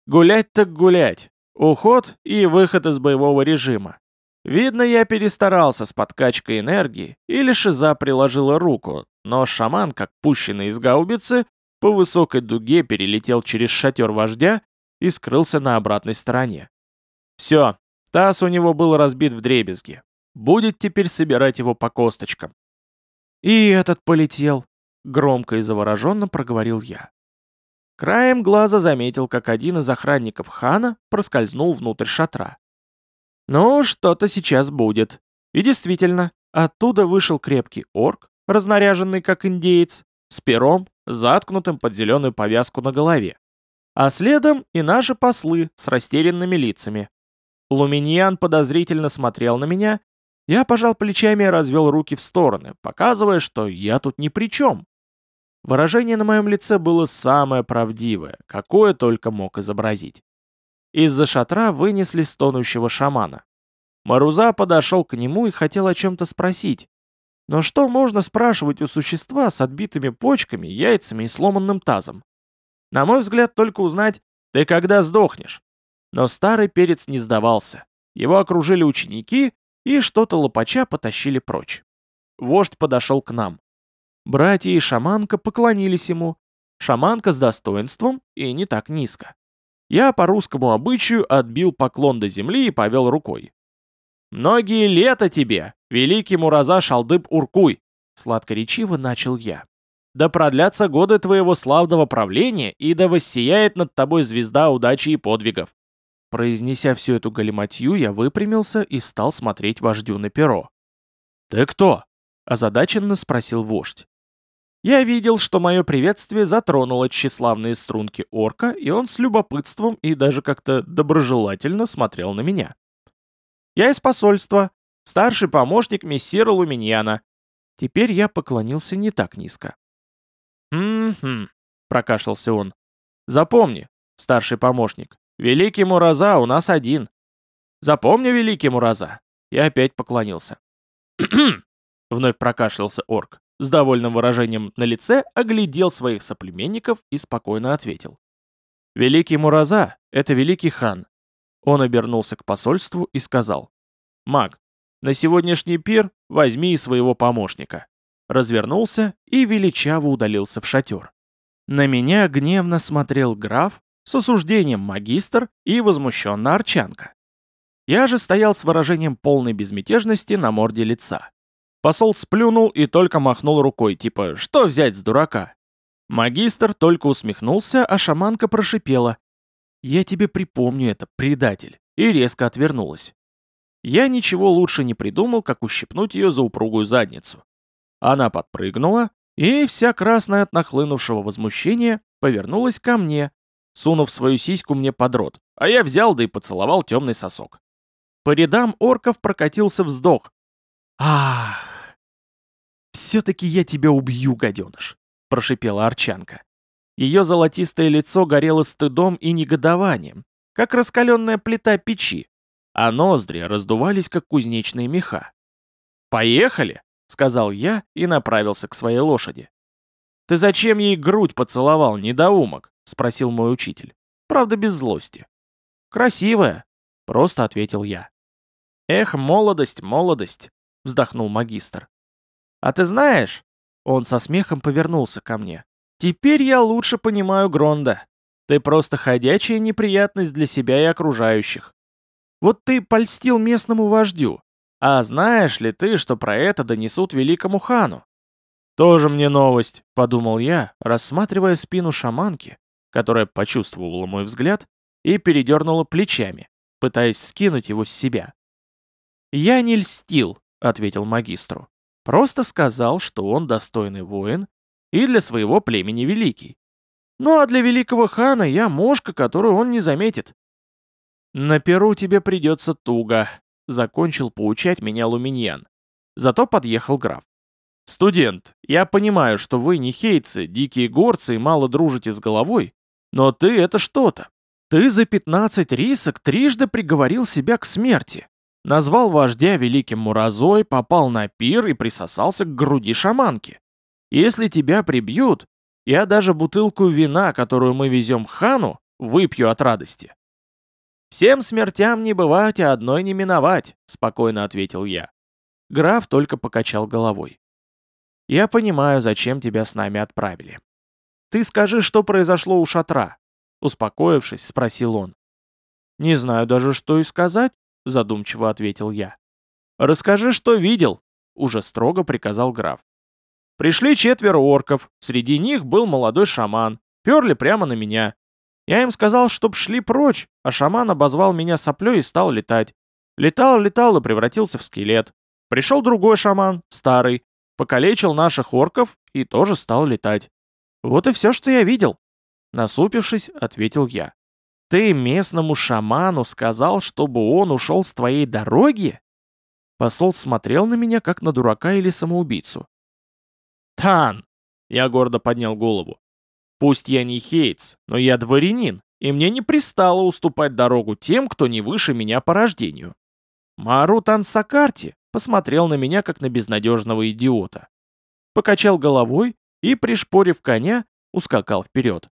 Гулять так гулять. Уход и выход из боевого режима. Видно, я перестарался с подкачкой энергии, или шиза приложила руку, но шаман, как пущенный из гаубицы, по высокой дуге перелетел через шатер вождя и скрылся на обратной стороне. Все, таз у него был разбит в дребезги. Будет теперь собирать его по косточкам. И этот полетел, громко и завороженно проговорил я. Краем глаза заметил, как один из охранников хана проскользнул внутрь шатра. Ну, что-то сейчас будет. И действительно, оттуда вышел крепкий орк, разнаряженный как индеец, с пером, заткнутым под зеленую повязку на голове. А следом и наши послы с растерянными лицами. Луминьян подозрительно смотрел на меня. Я пожал плечами и развел руки в стороны, показывая, что я тут ни при чем. Выражение на моем лице было самое правдивое, какое только мог изобразить. Из-за шатра вынесли стонущего шамана. Маруза подошел к нему и хотел о чем-то спросить, но что можно спрашивать у существа с отбитыми почками, яйцами и сломанным тазом? На мой взгляд, только узнать, ты когда сдохнешь. Но старый перец не сдавался. Его окружили ученики и что-то лопача потащили прочь. Вождь подошел к нам. Братья и шаманка поклонились ему. Шаманка с достоинством и не так низко. Я по русскому обычаю отбил поклон до земли и повел рукой. «Многие лета тебе, великий Мураза Шалдыб-Уркуй!» Сладкоречиво начал я. «Да продлятся годы твоего славного правления, и да воссияет над тобой звезда удачи и подвигов!» Произнеся всю эту галиматью, я выпрямился и стал смотреть вождю на перо. «Ты кто?» – озадаченно спросил вождь. Я видел, что мое приветствие затронуло тщеславные струнки орка, и он с любопытством и даже как-то доброжелательно смотрел на меня. Я из посольства, старший помощник мессира Луминьяна. Теперь я поклонился не так низко. «Хм-хм», — прокашлялся он. «Запомни, старший помощник, великий Мураза у нас один. Запомни, великий Мураза». Я опять поклонился. вновь прокашлялся орк. С довольным выражением на лице оглядел своих соплеменников и спокойно ответил. «Великий Мураза — это великий хан, он обернулся к посольству и сказал. «Маг, на сегодняшний пир возьми и своего помощника». Развернулся и величаво удалился в шатер. На меня гневно смотрел граф, с осуждением магистр и возмущенно арчанка. Я же стоял с выражением полной безмятежности на морде лица. Посол сплюнул и только махнул рукой, типа «что взять с дурака?». Магистр только усмехнулся, а шаманка прошипела «Я тебе припомню это, предатель», и резко отвернулась. Я ничего лучше не придумал, как ущипнуть ее за упругую задницу. Она подпрыгнула, и вся красная от нахлынувшего возмущения повернулась ко мне, сунув свою сиську мне под рот, а я взял да и поцеловал темный сосок. По рядам орков прокатился вздох. «Ах! Все-таки я тебя убью, гаденыш!» — прошипела Арчанка. Ее золотистое лицо горело стыдом и негодованием, как раскаленная плита печи, а ноздри раздувались, как кузнечные меха. «Поехали!» — сказал я и направился к своей лошади. «Ты зачем ей грудь поцеловал, недоумок?» — спросил мой учитель. Правда, без злости. «Красивая», — просто ответил я. «Эх, молодость, молодость», — вздохнул магистр. «А ты знаешь...» — он со смехом повернулся ко мне. «Теперь я лучше понимаю Гронда. Ты просто ходячая неприятность для себя и окружающих. Вот ты польстил местному вождю. А знаешь ли ты, что про это донесут великому хану?» «Тоже мне новость», — подумал я, рассматривая спину шаманки, которая почувствовала мой взгляд и передернула плечами, пытаясь скинуть его с себя. «Я не льстил», — ответил магистру. «Просто сказал, что он достойный воин и для своего племени великий. Ну а для великого хана я мошка, которую он не заметит». «На перу тебе придется туго», — закончил поучать меня Луминьян. Зато подъехал граф. «Студент, я понимаю, что вы не хейцы, дикие горцы и мало дружите с головой, но ты — это что-то. Ты за 15 рисок трижды приговорил себя к смерти. Назвал вождя великим Муразой, попал на пир и присосался к груди шаманки. Если тебя прибьют, я даже бутылку вина, которую мы везем хану, выпью от радости. «Всем смертям не бывать, а одной не миновать», — спокойно ответил я. Граф только покачал головой. «Я понимаю, зачем тебя с нами отправили. Ты скажи, что произошло у шатра?» Успокоившись, спросил он. «Не знаю даже, что и сказать», задумчиво ответил я. «Расскажи, что видел», уже строго приказал граф. Пришли четверо орков, среди них был молодой шаман, перли прямо на меня. Я им сказал, чтоб шли прочь, а шаман обозвал меня соплей и стал летать. Летал, летал и превратился в скелет. Пришел другой шаман, старый, покалечил наших орков и тоже стал летать. Вот и все, что я видел. Насупившись, ответил я. Ты местному шаману сказал, чтобы он ушел с твоей дороги? Посол смотрел на меня, как на дурака или самоубийцу. «Тан!» — я гордо поднял голову. «Пусть я не Хейтс, но я дворянин, и мне не пристало уступать дорогу тем, кто не выше меня по рождению». Мару Сакарти посмотрел на меня, как на безнадежного идиота. Покачал головой и, пришпорив коня, ускакал вперед.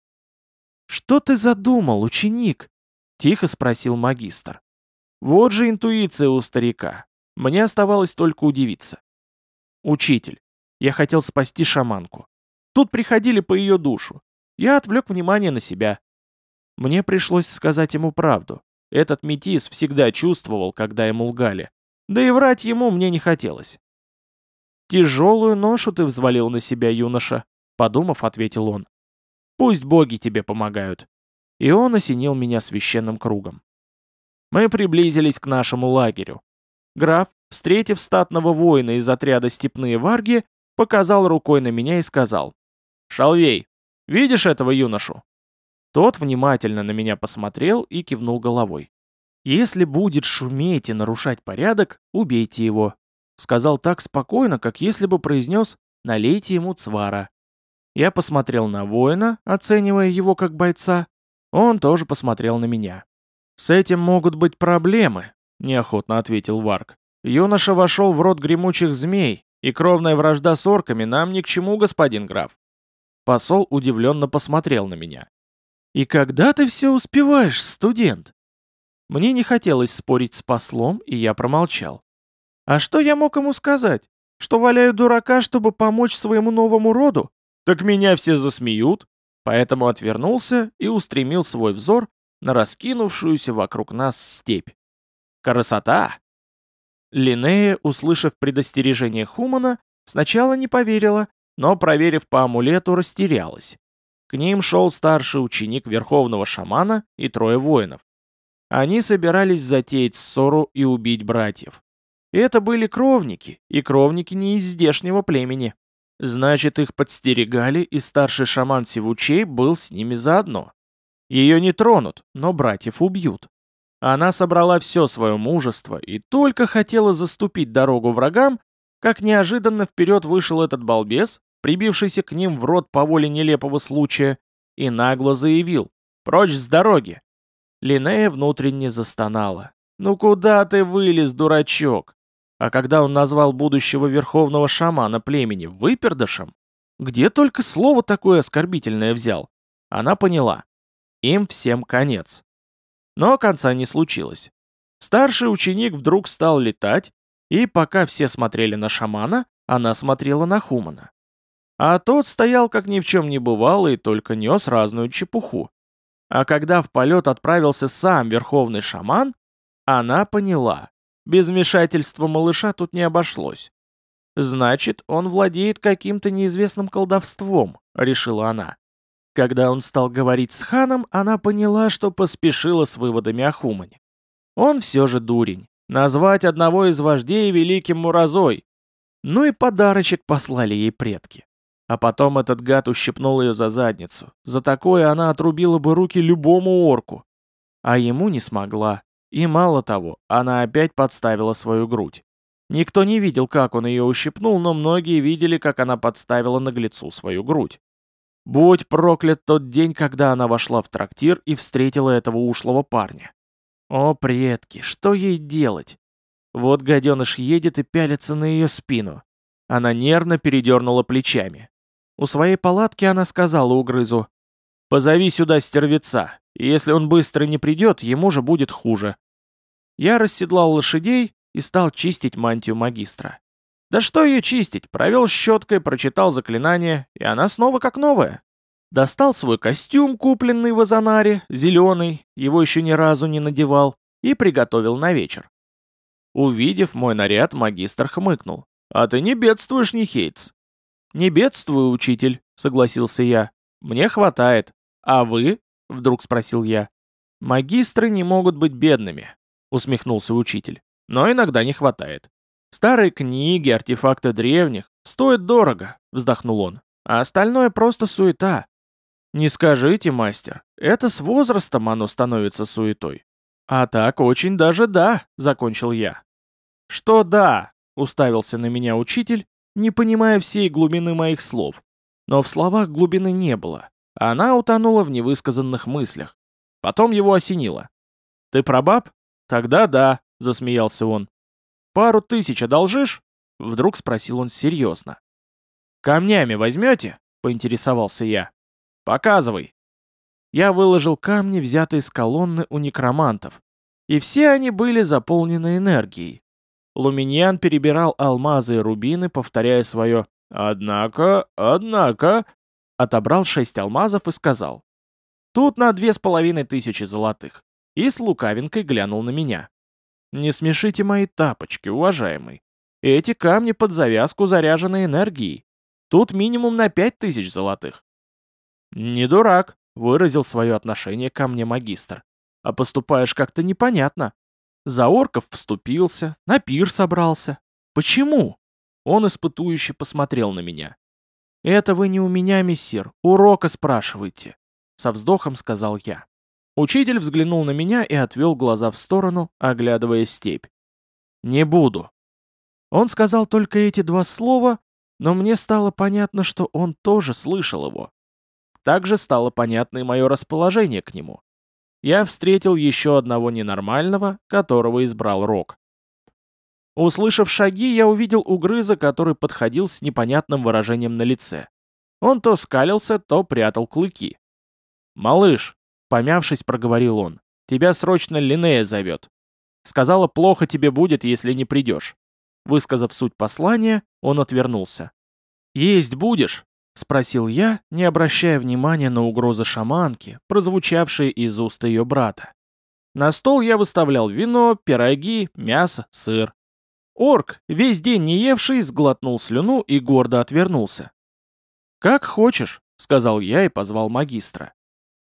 «Что ты задумал, ученик?» — тихо спросил магистр. Вот же интуиция у старика. Мне оставалось только удивиться. «Учитель, я хотел спасти шаманку. Тут приходили по ее душу. Я отвлек внимание на себя. Мне пришлось сказать ему правду. Этот метис всегда чувствовал, когда ему лгали. Да и врать ему мне не хотелось. «Тяжелую ношу ты взвалил на себя, юноша», — подумав, ответил он. «Пусть боги тебе помогают». И он осенил меня священным кругом. Мы приблизились к нашему лагерю. Граф, встретив статного воина из отряда «Степные варги», показал рукой на меня и сказал. «Шалвей, видишь этого юношу?» Тот внимательно на меня посмотрел и кивнул головой. «Если будет шуметь и нарушать порядок, убейте его. Сказал так спокойно, как если бы произнес «налейте ему цвара». Я посмотрел на воина, оценивая его как бойца. Он тоже посмотрел на меня. «С этим могут быть проблемы», — неохотно ответил Варк. «Юноша вошел в рот гремучих змей, и кровная вражда с орками нам ни к чему, господин граф». Посол удивленно посмотрел на меня. «И когда ты все успеваешь, студент?» Мне не хотелось спорить с послом, и я промолчал. А что я мог ему сказать? Что валяю дурака, чтобы помочь своему новому роду? Так меня все засмеют. Поэтому отвернулся и устремил свой взор на раскинувшуюся вокруг нас степь. Красота! Линнея, услышав предостережение Хумана, сначала не поверила, но, проверив по амулету, растерялась. К ним шел старший ученик верховного шамана и трое воинов. Они собирались затеять ссору и убить братьев. Это были кровники, и кровники не из здешнего племени. Значит, их подстерегали, и старший шаман Сивучей был с ними заодно. Ее не тронут, но братьев убьют. Она собрала все свое мужество и только хотела заступить дорогу врагам, как неожиданно вперед вышел этот балбес, прибившийся к ним в рот по воле нелепого случая, и нагло заявил «Прочь с дороги!». Линея внутренне застонала. «Ну куда ты вылез, дурачок?» А когда он назвал будущего верховного шамана племени выпердышем, где только слово такое оскорбительное взял, она поняла. Им всем конец. Но конца не случилось. Старший ученик вдруг стал летать, и пока все смотрели на шамана, она смотрела на Хумана. А тот стоял, как ни в чем не бывало, и только нес разную чепуху. А когда в полет отправился сам верховный шаман, она поняла, без вмешательства малыша тут не обошлось. «Значит, он владеет каким-то неизвестным колдовством», — решила она. Когда он стал говорить с ханом, она поняла, что поспешила с выводами о Хумане. Он все же дурень. Назвать одного из вождей великим Муразой. Ну и подарочек послали ей предки. А потом этот гад ущипнул ее за задницу. За такое она отрубила бы руки любому орку. А ему не смогла. И мало того, она опять подставила свою грудь. Никто не видел, как он ее ущипнул, но многие видели, как она подставила наглецу свою грудь. Будь проклят тот день, когда она вошла в трактир и встретила этого ушлого парня. О, предки, что ей делать? Вот гаденыш едет и пялится на ее спину. Она нервно передернула плечами. У своей палатки она сказала угрызу, «Позови сюда стервеца, если он быстро не придет, ему же будет хуже». Я расседлал лошадей и стал чистить мантию магистра. Да что ее чистить? Провел щеткой, прочитал заклинание, и она снова как новая. Достал свой костюм, купленный в Азанаре, зеленый, его еще ни разу не надевал, и приготовил на вечер. Увидев мой наряд, магистр хмыкнул. «А ты не бедствуешь, Нихейтс?» «Не бедствую, учитель», — согласился я. «Мне хватает. А вы?» — вдруг спросил я. «Магистры не могут быть бедными», — усмехнулся учитель. «Но иногда не хватает. Старые книги, артефакты древних. Стоят дорого, вздохнул он. А остальное просто суета. Не скажите, мастер, это с возрастом оно становится суетой. А так очень даже да, закончил я. Что да, уставился на меня учитель, не понимая всей глубины моих слов. Но в словах глубины не было. Она утонула в невысказанных мыслях. Потом его осенило. «Ты прабаб?» «Тогда да», — засмеялся он. «Пару тысяч одолжишь?» — вдруг спросил он серьезно. «Камнями возьмете?» — поинтересовался я. «Показывай». Я выложил камни, взятые с колонны у некромантов, и все они были заполнены энергией. Луминьян перебирал алмазы и рубины, повторяя свое «Однако, однако...» Отобрал шесть алмазов и сказал «Тут на две с половиной тысячи золотых». И с лукавинкой глянул на меня. Не смешите мои тапочки, уважаемый. Эти камни под завязку заряжены энергией. Тут минимум на пять тысяч золотых. Не дурак, выразил свое отношение ко мне магистр. А поступаешь как-то непонятно. За орков вступился, на пир собрался. Почему? Он испытующе посмотрел на меня. «Это вы не у меня, мессир, урока спрашиваете», — со вздохом сказал я. Учитель взглянул на меня и отвел глаза в сторону, оглядывая степь. «Не буду». Он сказал только эти два слова, но мне стало понятно, что он тоже слышал его. Также стало понятно и мое расположение к нему. Я встретил еще одного ненормального, которого избрал Рок. Услышав шаги, я увидел угрыза, который подходил с непонятным выражением на лице. Он то скалился, то прятал клыки. «Малыш, Помявшись, проговорил он. «Тебя срочно Линея зовет. Сказала, плохо тебе будет, если не придешь». Высказав суть послания, он отвернулся. «Есть будешь?» — спросил я, не обращая внимания на угрозы шаманки, прозвучавшие из уст ее брата. На стол я выставлял вино, пироги, мясо, сыр. Орк, весь день не евший, сглотнул слюну и гордо отвернулся. «Как хочешь», — сказал я и позвал магистра.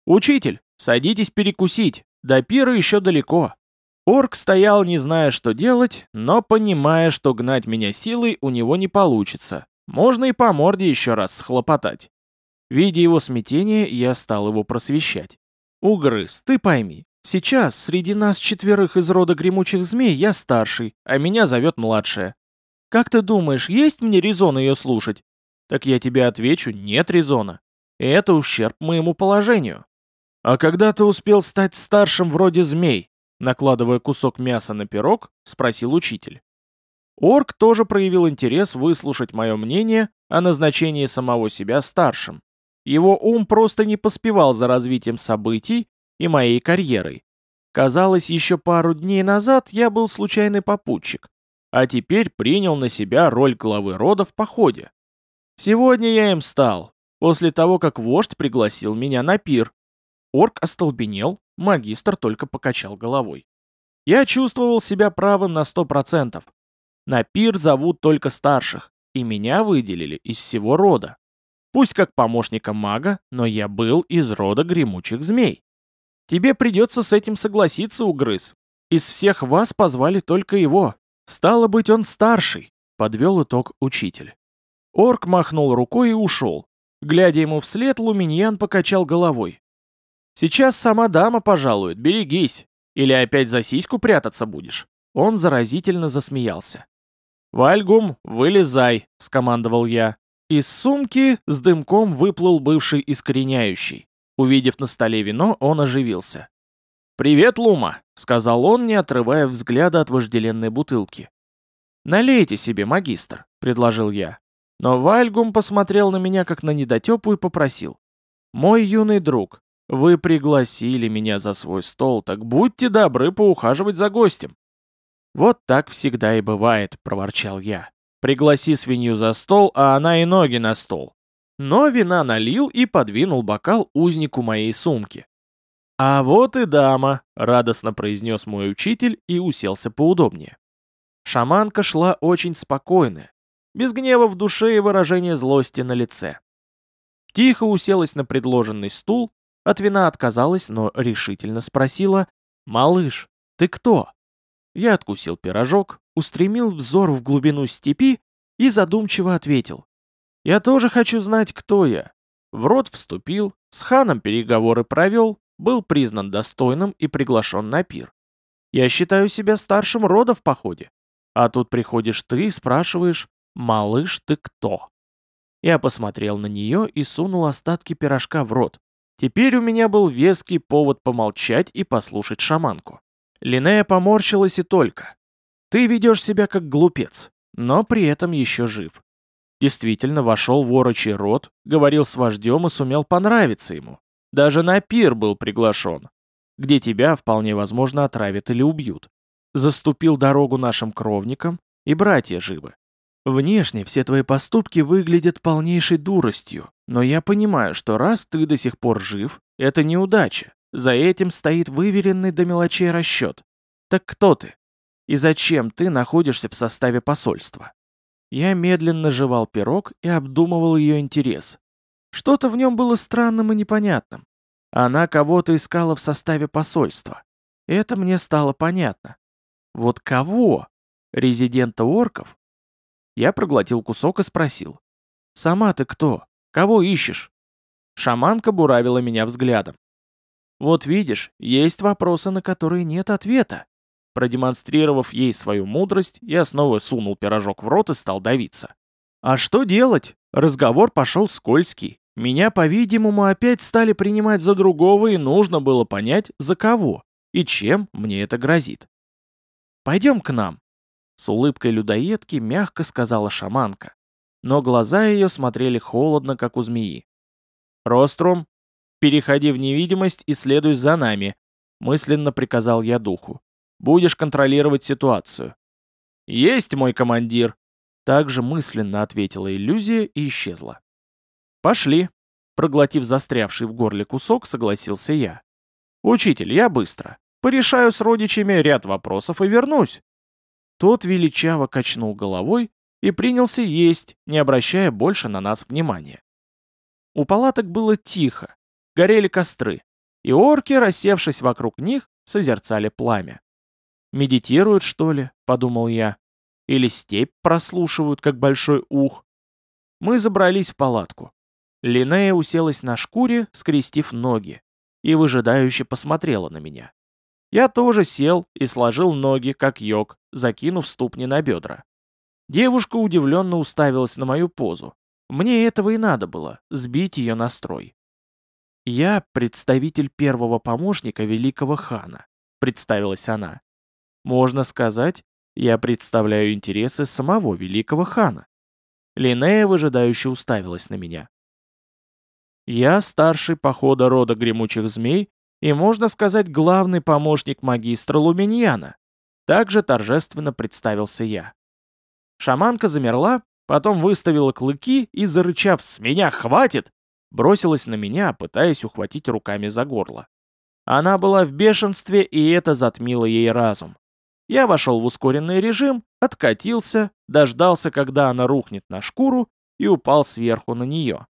«Учитель, Садитесь перекусить, до пира еще далеко. Орк стоял, не зная, что делать, но понимая, что гнать меня силой у него не получится. Можно и по морде еще раз схлопотать. Видя его смятение, я стал его просвещать. «Угрыз, ты пойми, Сейчас среди нас четверых из рода гремучих змей я старший, а меня зовет младшая. Как ты думаешь, есть мне резон ее слушать? Так я тебе отвечу, нет резона. И это ущерб моему положению. А когда ты успел стать старшим вроде змей? Накладывая кусок мяса на пирог, спросил учитель. Орк тоже проявил интерес выслушать мое мнение о назначении самого себя старшим. Его ум просто не поспевал за развитием событий и моей карьерой. Казалось, еще пару дней назад я был случайный попутчик, а теперь принял на себя роль главы рода в походе. Сегодня я им стал, после того, как вождь пригласил меня на пир. Орк остолбенел, магистр только покачал головой. Я чувствовал себя правым на сто процентов. На пир зовут только старших, и меня выделили из всего рода. Пусть как помощника мага, но я был из рода гремучих змей. Тебе придется с этим согласиться, угрыз. Из всех вас позвали только его. Стало быть, он старший, подвел итог учитель. Орк махнул рукой и ушел. Глядя ему вслед, Луминьян покачал головой. «Сейчас сама дама пожалует, берегись. Или опять за сиську прятаться будешь?» Он заразительно засмеялся. «Вальгум, вылезай», — скомандовал я. Из сумки с дымком выплыл бывший искореняющий. Увидев на столе вино, он оживился. «Привет, Лума», — сказал он, не отрывая взгляда от вожделенной бутылки. «Налейте себе, магистр», — предложил я. Но Вальгум посмотрел на меня как на недотепу и попросил. «Мой юный друг, вы пригласили меня за свой стол, так будьте добры поухаживать за гостем. «Вот так всегда и бывает», — проворчал я. «Пригласи свинью за стол, а она и ноги на стол». Но вина налил и подвинул бокал узнику моей сумки. «А вот и дама», — радостно произнес мой учитель и уселся поудобнее. Шаманка шла очень спокойная, без гнева в душе и выражения злости на лице. Тихо уселась на предложенный стул, от вина отказалась, но решительно спросила «Малыш, ты кто?» Я откусил пирожок, устремил взор в глубину степи и задумчиво ответил. «Я тоже хочу знать, кто я». В рот вступил, с ханом переговоры провел, был признан достойным и приглашен на пир. Я считаю себя старшим рода в походе. А тут приходишь ты и спрашиваешь, «Малыш, ты кто?» Я посмотрел на нее и сунул остатки пирожка в рот. Теперь у меня был веский повод помолчать и послушать шаманку. Линея поморщилась и только. Ты ведешь себя как глупец, но при этом еще жив. Действительно вошел в орочий рот, говорил с вождем и сумел понравиться ему. Даже на пир был приглашен, где тебя вполне возможно отравят или убьют. Заступил дорогу нашим кровникам, и братья живы. Внешне все твои поступки выглядят полнейшей дуростью, но я понимаю, что раз ты до сих пор жив, это неудача, за этим стоит выверенный до мелочей расчет. Так кто ты? И зачем ты находишься в составе посольства? Я медленно жевал пирог и обдумывал ее интерес. Что-то в нем было странным и непонятным. Она кого-то искала в составе посольства. Это мне стало понятно. Вот кого? Резидента орков? Я проглотил кусок и спросил. «Сама ты кто? Кого ищешь?» Шаманка буравила меня взглядом. Вот видишь, есть вопросы, на которые нет ответа. Продемонстрировав ей свою мудрость, я снова сунул пирожок в рот и стал давиться. А что делать? Разговор пошел скользкий. Меня, по-видимому, опять стали принимать за другого, и нужно было понять, за кого и чем мне это грозит. «Пойдем к нам», — с улыбкой людоедки мягко сказала шаманка. Но глаза ее смотрели холодно, как у змеи. «Рострум, «Переходи в невидимость и следуй за нами», — мысленно приказал я духу. «Будешь контролировать ситуацию». «Есть мой командир!» Также мысленно ответила иллюзия и исчезла. «Пошли!» Проглотив застрявший в горле кусок, согласился я. «Учитель, я быстро. Порешаю с родичами ряд вопросов и вернусь». Тот величаво качнул головой и принялся есть, не обращая больше на нас внимания. У палаток было тихо, горели костры, и орки, рассевшись вокруг них, созерцали пламя. «Медитируют, что ли?» — подумал я. «Или степь прослушивают, как большой ух?» Мы забрались в палатку. Линея уселась на шкуре, скрестив ноги, и выжидающе посмотрела на меня. Я тоже сел и сложил ноги, как йог, закинув ступни на бедра. Девушка удивленно уставилась на мою позу. Мне этого и надо было, сбить ее настрой. «Я представитель первого помощника великого хана», — представилась она. «Можно сказать, я представляю интересы самого великого хана». Линея выжидающе уставилась на меня. «Я старший похода рода гремучих змей и, можно сказать, главный помощник магистра Луминьяна», также торжественно представился я. Шаманка замерла, потом выставила клыки и, зарычав «С меня хватит!», бросилась на меня, пытаясь ухватить руками за горло. Она была в бешенстве, и это затмило ей разум. Я вошел в ускоренный режим, откатился, дождался, когда она рухнет на шкуру, и упал сверху на нее.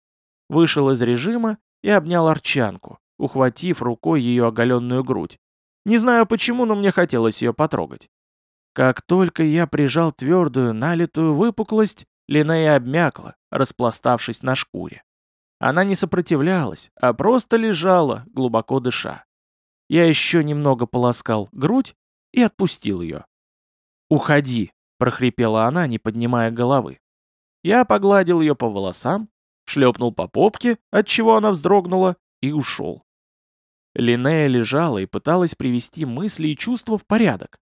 Вышел из режима и обнял арчанку, ухватив рукой ее оголенную грудь. Не знаю почему, но мне хотелось ее потрогать. Как только я прижал твердую, налитую выпуклость, Линея обмякла, распластавшись на шкуре. Она не сопротивлялась, а просто лежала, глубоко дыша. Я еще немного полоскал грудь и отпустил ее. «Уходи», — прохрипела она, не поднимая головы. Я погладил ее по волосам, шлепнул по попке, отчего она вздрогнула, и ушел. Линея лежала и пыталась привести мысли и чувства в порядок.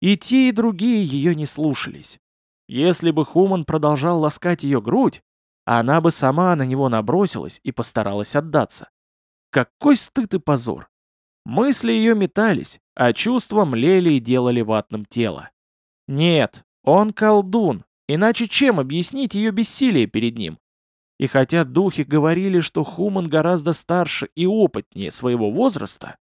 И те, и другие ее не слушались. Если бы Хуман продолжал ласкать ее грудь, она бы сама на него набросилась и постаралась отдаться. Какой стыд и позор! Мысли ее метались, а чувства млели и делали ватным тело. Нет, он колдун, иначе чем объяснить ее бессилие перед ним? И хотя духи говорили, что Хуман гораздо старше и опытнее своего возраста,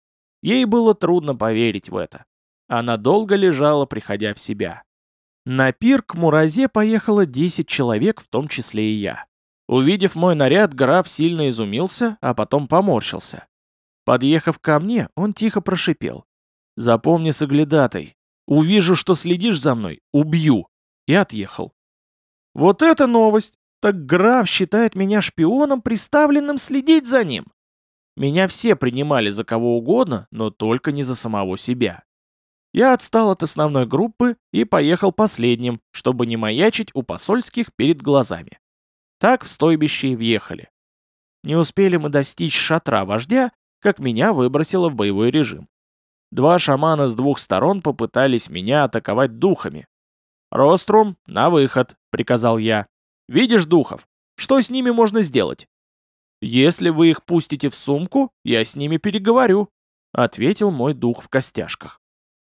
ей было трудно поверить в это. Она долго лежала, приходя в себя. На пир к Муразе поехало 10 человек, в том числе и я. Увидев мой наряд, граф сильно изумился, а потом поморщился. Подъехав ко мне, он тихо прошипел. «Запомни, соглядатай, увижу, что следишь за мной, убью!» И отъехал. «Вот это новость! Так граф считает меня шпионом, приставленным следить за ним!» Меня все принимали за кого угодно, но только не за самого себя. Я отстал от основной группы и поехал последним, чтобы не маячить у посольских перед глазами. Так в стойбище и въехали. Не успели мы достичь шатра вождя, как меня выбросило в боевой режим. Два шамана с двух сторон попытались меня атаковать духами. «Рострум, на выход», — приказал я. «Видишь духов? Что с ними можно сделать?» «Если вы их пустите в сумку, я с ними переговорю», — ответил мой дух в костяшках.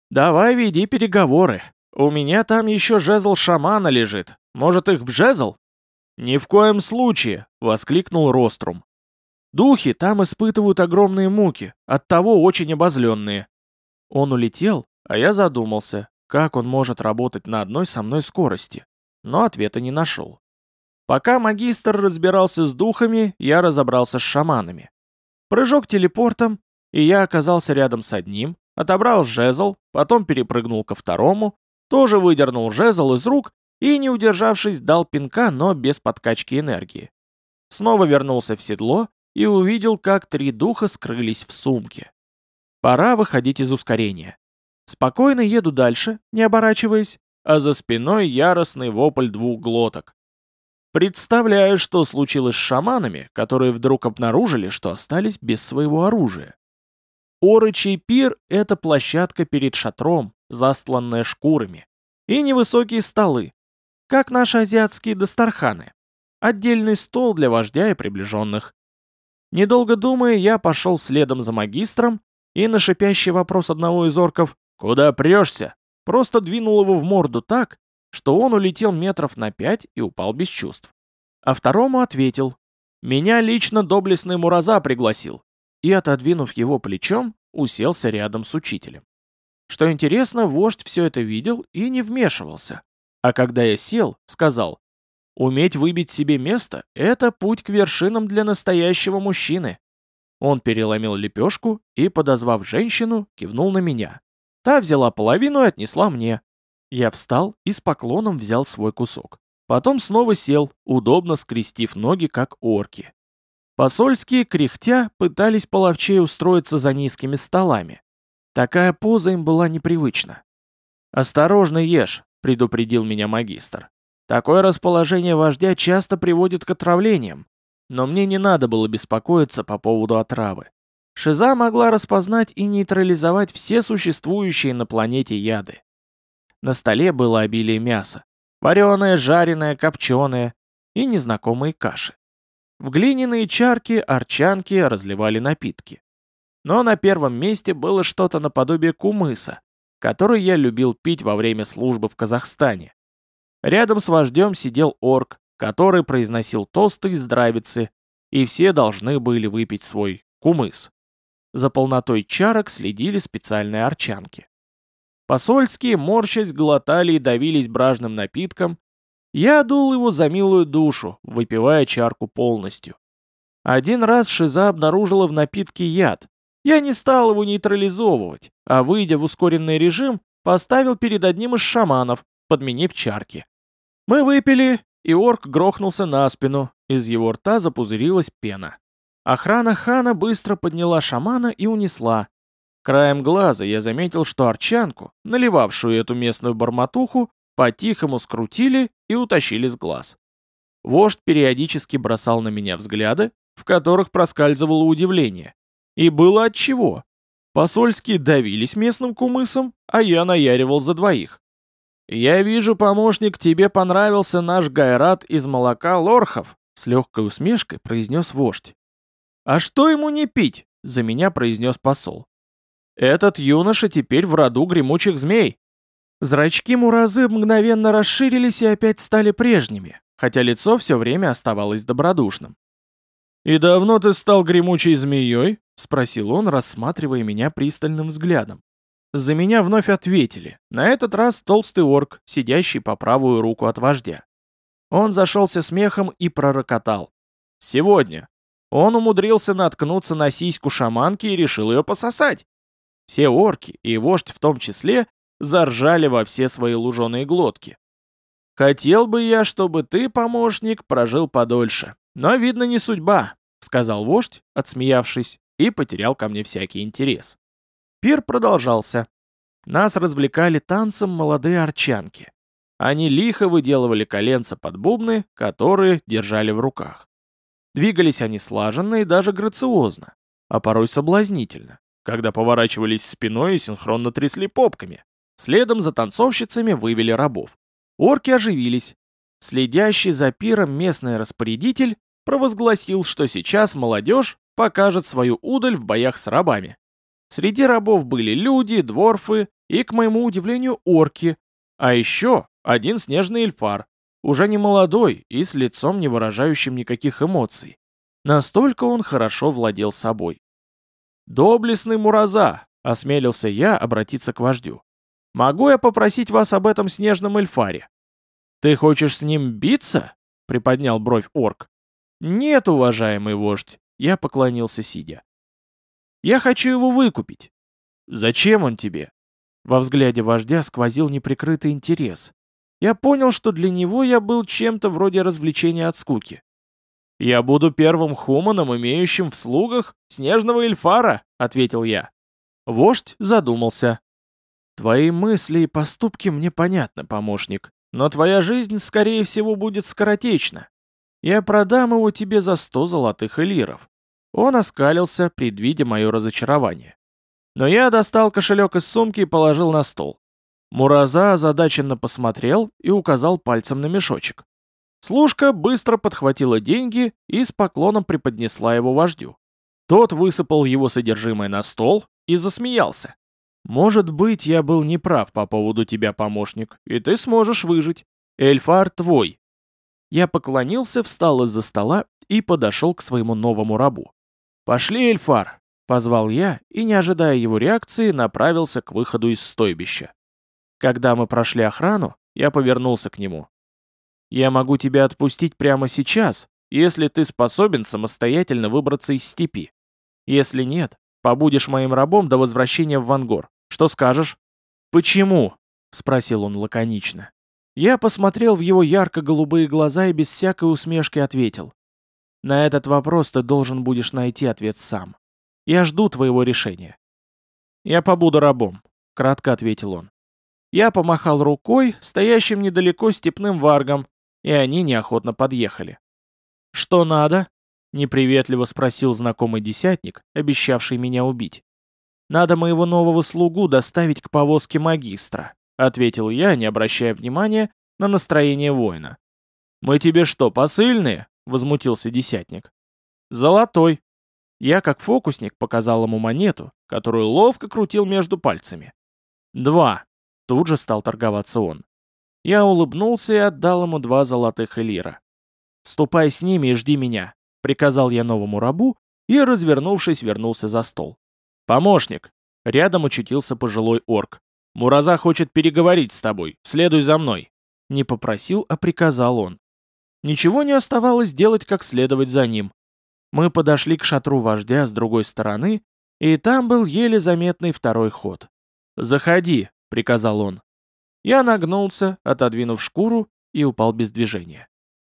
«Давай веди переговоры. У меня там еще жезл шамана лежит. Может, их в жезл?» «Ни в коем случае!» — воскликнул Рострум. «Духи там испытывают огромные муки, оттого очень обозленные». Он улетел, а я задумался, как он может работать на одной со мной скорости, но ответа не нашел. Пока магистр разбирался с духами, я разобрался с шаманами. Прыжок телепортом, и я оказался рядом с одним, Отобрал жезл, потом перепрыгнул ко второму, тоже выдернул жезл из рук и, не удержавшись, дал пинка, но без подкачки энергии. Снова вернулся в седло и увидел, как три духа скрылись в сумке. Пора выходить из ускорения. Спокойно еду дальше, не оборачиваясь, а за спиной яростный вопль двух глоток. Представляю, что случилось с шаманами, которые вдруг обнаружили, что остались без своего оружия. Орычий пир — это площадка перед шатром, застланная шкурами, и невысокие столы, как наши азиатские дастарханы. Отдельный стол для вождя и приближенных. Недолго думая, я пошел следом за магистром и на шипящий вопрос одного из орков «Куда прешься?» просто двинул его в морду так, что он улетел метров на пять и упал без чувств. А второму ответил «Меня лично доблестный Мураза пригласил и, отодвинув его плечом, уселся рядом с учителем. Что интересно, вождь все это видел и не вмешивался. А когда я сел, сказал, «Уметь выбить себе место — это путь к вершинам для настоящего мужчины». Он переломил лепешку и, подозвав женщину, кивнул на меня. Та взяла половину и отнесла мне. Я встал и с поклоном взял свой кусок. Потом снова сел, удобно скрестив ноги, как орки. Посольские, кряхтя, пытались половчей устроиться за низкими столами. Такая поза им была непривычна. «Осторожно ешь», — предупредил меня магистр. «Такое расположение вождя часто приводит к отравлениям, но мне не надо было беспокоиться по поводу отравы. Шиза могла распознать и нейтрализовать все существующие на планете яды. На столе было обилие мяса. Вареное, жареное, копченое и незнакомые каши. В глиняные чарки, арчанки разливали напитки. Но на первом месте было что-то наподобие кумыса, который я любил пить во время службы в Казахстане. Рядом с вождем сидел орк, который произносил тосты и здравицы, и все должны были выпить свой кумыс. За полнотой чарок следили специальные арчанки. Посольские, морщась, глотали и давились бражным напитком. Я дул его за милую душу, выпивая чарку полностью. Один раз Шиза обнаружила в напитке яд. Я не стал его нейтрализовывать, а, выйдя в ускоренный режим, поставил перед одним из шаманов, подменив чарки. Мы выпили, и орк грохнулся на спину, из его рта запузырилась пена. Охрана хана быстро подняла шамана и унесла, Краем глаза я заметил, что арчанку, наливавшую эту местную барматуху, по-тихому скрутили и утащили с глаз. Вождь периодически бросал на меня взгляды, в которых проскальзывало удивление. И было отчего. Посольские давились местным кумысом, а я наяривал за двоих. «Я вижу, помощник, тебе понравился наш гайрат из молока лорхов», с легкой усмешкой произнес вождь. «А что ему не пить?» за меня произнес посол. Этот юноша теперь в роду гремучих змей. Зрачки Муразы мгновенно расширились и опять стали прежними, хотя лицо все время оставалось добродушным. «И давно ты стал гремучей змеей?» — спросил он, рассматривая меня пристальным взглядом. За меня вновь ответили, на этот раз толстый орк, сидящий по правую руку от вождя. Он зашелся смехом и пророкотал. «Сегодня». Он умудрился наткнуться на сиську шаманки и решил ее пососать. Все орки, и вождь в том числе, заржали во все свои луженые глотки. «Хотел бы я, чтобы ты, помощник, прожил подольше, но, видно, не судьба», — сказал вождь, отсмеявшись, и потерял ко мне всякий интерес. Пир продолжался. Нас развлекали танцем молодые арчанки. Они лихо выделывали коленца под бубны, которые держали в руках. Двигались они слаженно и даже грациозно, а порой соблазнительно когда поворачивались спиной и синхронно трясли попками. Следом за танцовщицами вывели рабов. Орки оживились. Следящий за пиром местный распорядитель провозгласил, что сейчас молодежь покажет свою удаль в боях с рабами. Среди рабов были люди, дворфы и, к моему удивлению, орки, а еще один снежный эльфар, уже не молодой и с лицом, не выражающим никаких эмоций. Настолько он хорошо владел собой. «Доблестный Мураза!» — осмелился я обратиться к вождю. «Могу я попросить вас об этом снежном эльфаре?» «Ты хочешь с ним биться?» — приподнял бровь орк. «Нет, уважаемый вождь», — я поклонился сидя. «Я хочу его выкупить». «Зачем он тебе?» Во взгляде вождя сквозил неприкрытый интерес. Я понял, что для него я был чем-то вроде развлечения от скуки. «Я буду первым хуманом, имеющим в слугах снежного эльфара», — ответил я. Вождь задумался. «Твои мысли и поступки мне понятны, помощник, но твоя жизнь, скорее всего, будет скоротечна. Я продам его тебе за сто золотых элиров». Он оскалился, предвидя мое разочарование. Но я достал кошелек из сумки и положил на стол. Мураза озадаченно посмотрел и указал пальцем на мешочек. Служка быстро подхватила деньги и с поклоном преподнесла его вождю. Тот высыпал его содержимое на стол и засмеялся. «Может быть, я был неправ по поводу тебя, помощник, и ты сможешь выжить. Эльфар твой». Я поклонился, встал из-за стола и подошел к своему новому рабу. «Пошли, Эльфар!» — позвал я и, не ожидая его реакции, направился к выходу из стойбища. Когда мы прошли охрану, я повернулся к нему. Я могу тебя отпустить прямо сейчас, если ты способен самостоятельно выбраться из степи. Если нет, побудешь моим рабом до возвращения в Вангор. Что скажешь?» «Почему?» — спросил он лаконично. Я посмотрел в его ярко-голубые глаза и без всякой усмешки ответил. «На этот вопрос ты должен будешь найти ответ сам. Я жду твоего решения». я побуду рабом», — кратко ответил он. Я помахал рукой стоящим недалеко степным варгам, и они неохотно подъехали. «Что надо?» — неприветливо спросил знакомый десятник, обещавший меня убить. «Надо моего нового слугу доставить к повозке магистра», — ответил я, не обращая внимания на настроение воина. «Мы тебе что, посыльные?» — возмутился десятник. «Золотой». Я, как фокусник, показал ему монету, которую ловко крутил между пальцами. «Два», — тут же стал торговаться он. Я улыбнулся и отдал ему два золотых элира. «Ступай с ними и жди меня», — приказал я новому рабу и, развернувшись, вернулся за стол. «Помощник!» — рядом очутился пожилой орк. «Мураза хочет переговорить с тобой. Следуй за мной». Не попросил, а приказал он. Ничего не оставалось делать, как следовать за ним. Мы подошли к шатру вождя с другой стороны, и там был еле заметный второй ход. «Заходи», — приказал он. Я нагнулся, отодвинув шкуру, и упал без движения.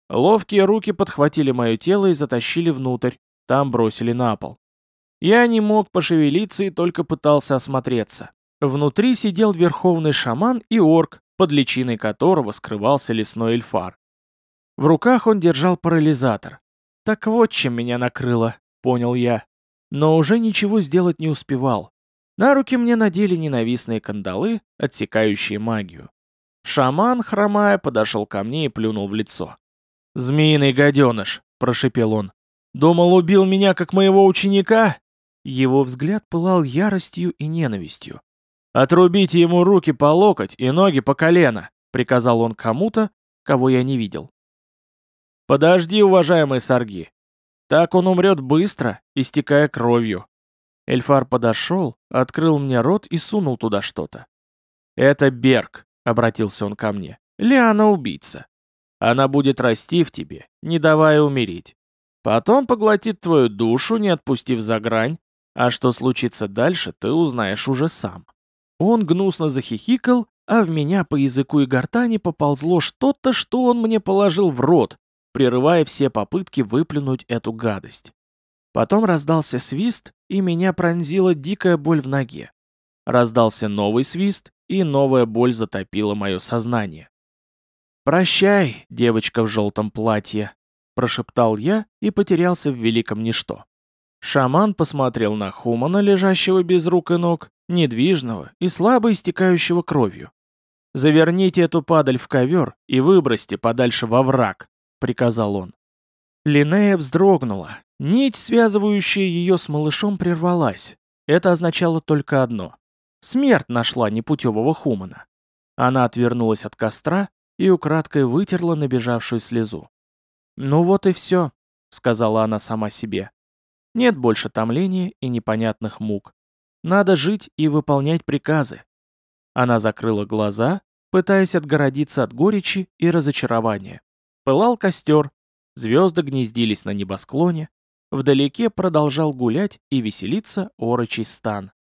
Ловкие руки подхватили мое тело и затащили внутрь, там бросили на пол. Я не мог пошевелиться и только пытался осмотреться. Внутри сидел верховный шаман и орк, под личиной которого скрывался лесной эльфар. В руках он держал парализатор. Так вот чем меня накрыло, понял я. Но уже ничего сделать не успевал. На руки мне надели ненавистные кандалы, отсекающие магию. Шаман, хромая, подошел ко мне и плюнул в лицо. «Змеиный гаденыш!» – прошепел он. «Думал, убил меня, как моего ученика?» Его взгляд пылал яростью и ненавистью. «Отрубите ему руки по локоть и ноги по колено», — приказал он кому-то, кого я не видел. «Подожди, уважаемый Сарги. Так он умрет быстро, истекая кровью». Эльфар подошел, открыл мне рот и сунул туда что-то. «Это Берг», — обратился он ко мне. «Лиана-убийца. Она будет расти в тебе, не давая умереть. Потом поглотит твою душу, не отпустив за грань, а что случится дальше, ты узнаешь уже сам. Он гнусно захихикал, а в меня по языку и гортани поползло что-то, что он мне положил в рот, прерывая все попытки выплюнуть эту гадость. Потом раздался свист, и меня пронзила дикая боль в ноге. Раздался новый свист, и новая боль затопила мое сознание. «Прощай, девочка в желтом платье», — прошептал я и потерялся в великом ничто. Шаман посмотрел на Хумана, лежащего без рук и ног, недвижного и слабо истекающего кровью. «Заверните эту падаль в ковер и выбросьте подальше во враг», — приказал он. Линея вздрогнула. Нить, связывающая ее с малышом, прервалась. Это означало только одно. Смерть нашла непутевого Хумана. Она отвернулась от костра и украдкой вытерла набежавшую слезу. «Ну вот и все», — сказала она сама себе. Нет больше томления и непонятных мук. Надо жить и выполнять приказы. Она закрыла глаза, пытаясь отгородиться от горечи и разочарования. Пылал костер, звезды гнездились на небосклоне, вдалеке продолжал гулять и веселиться орочий стан.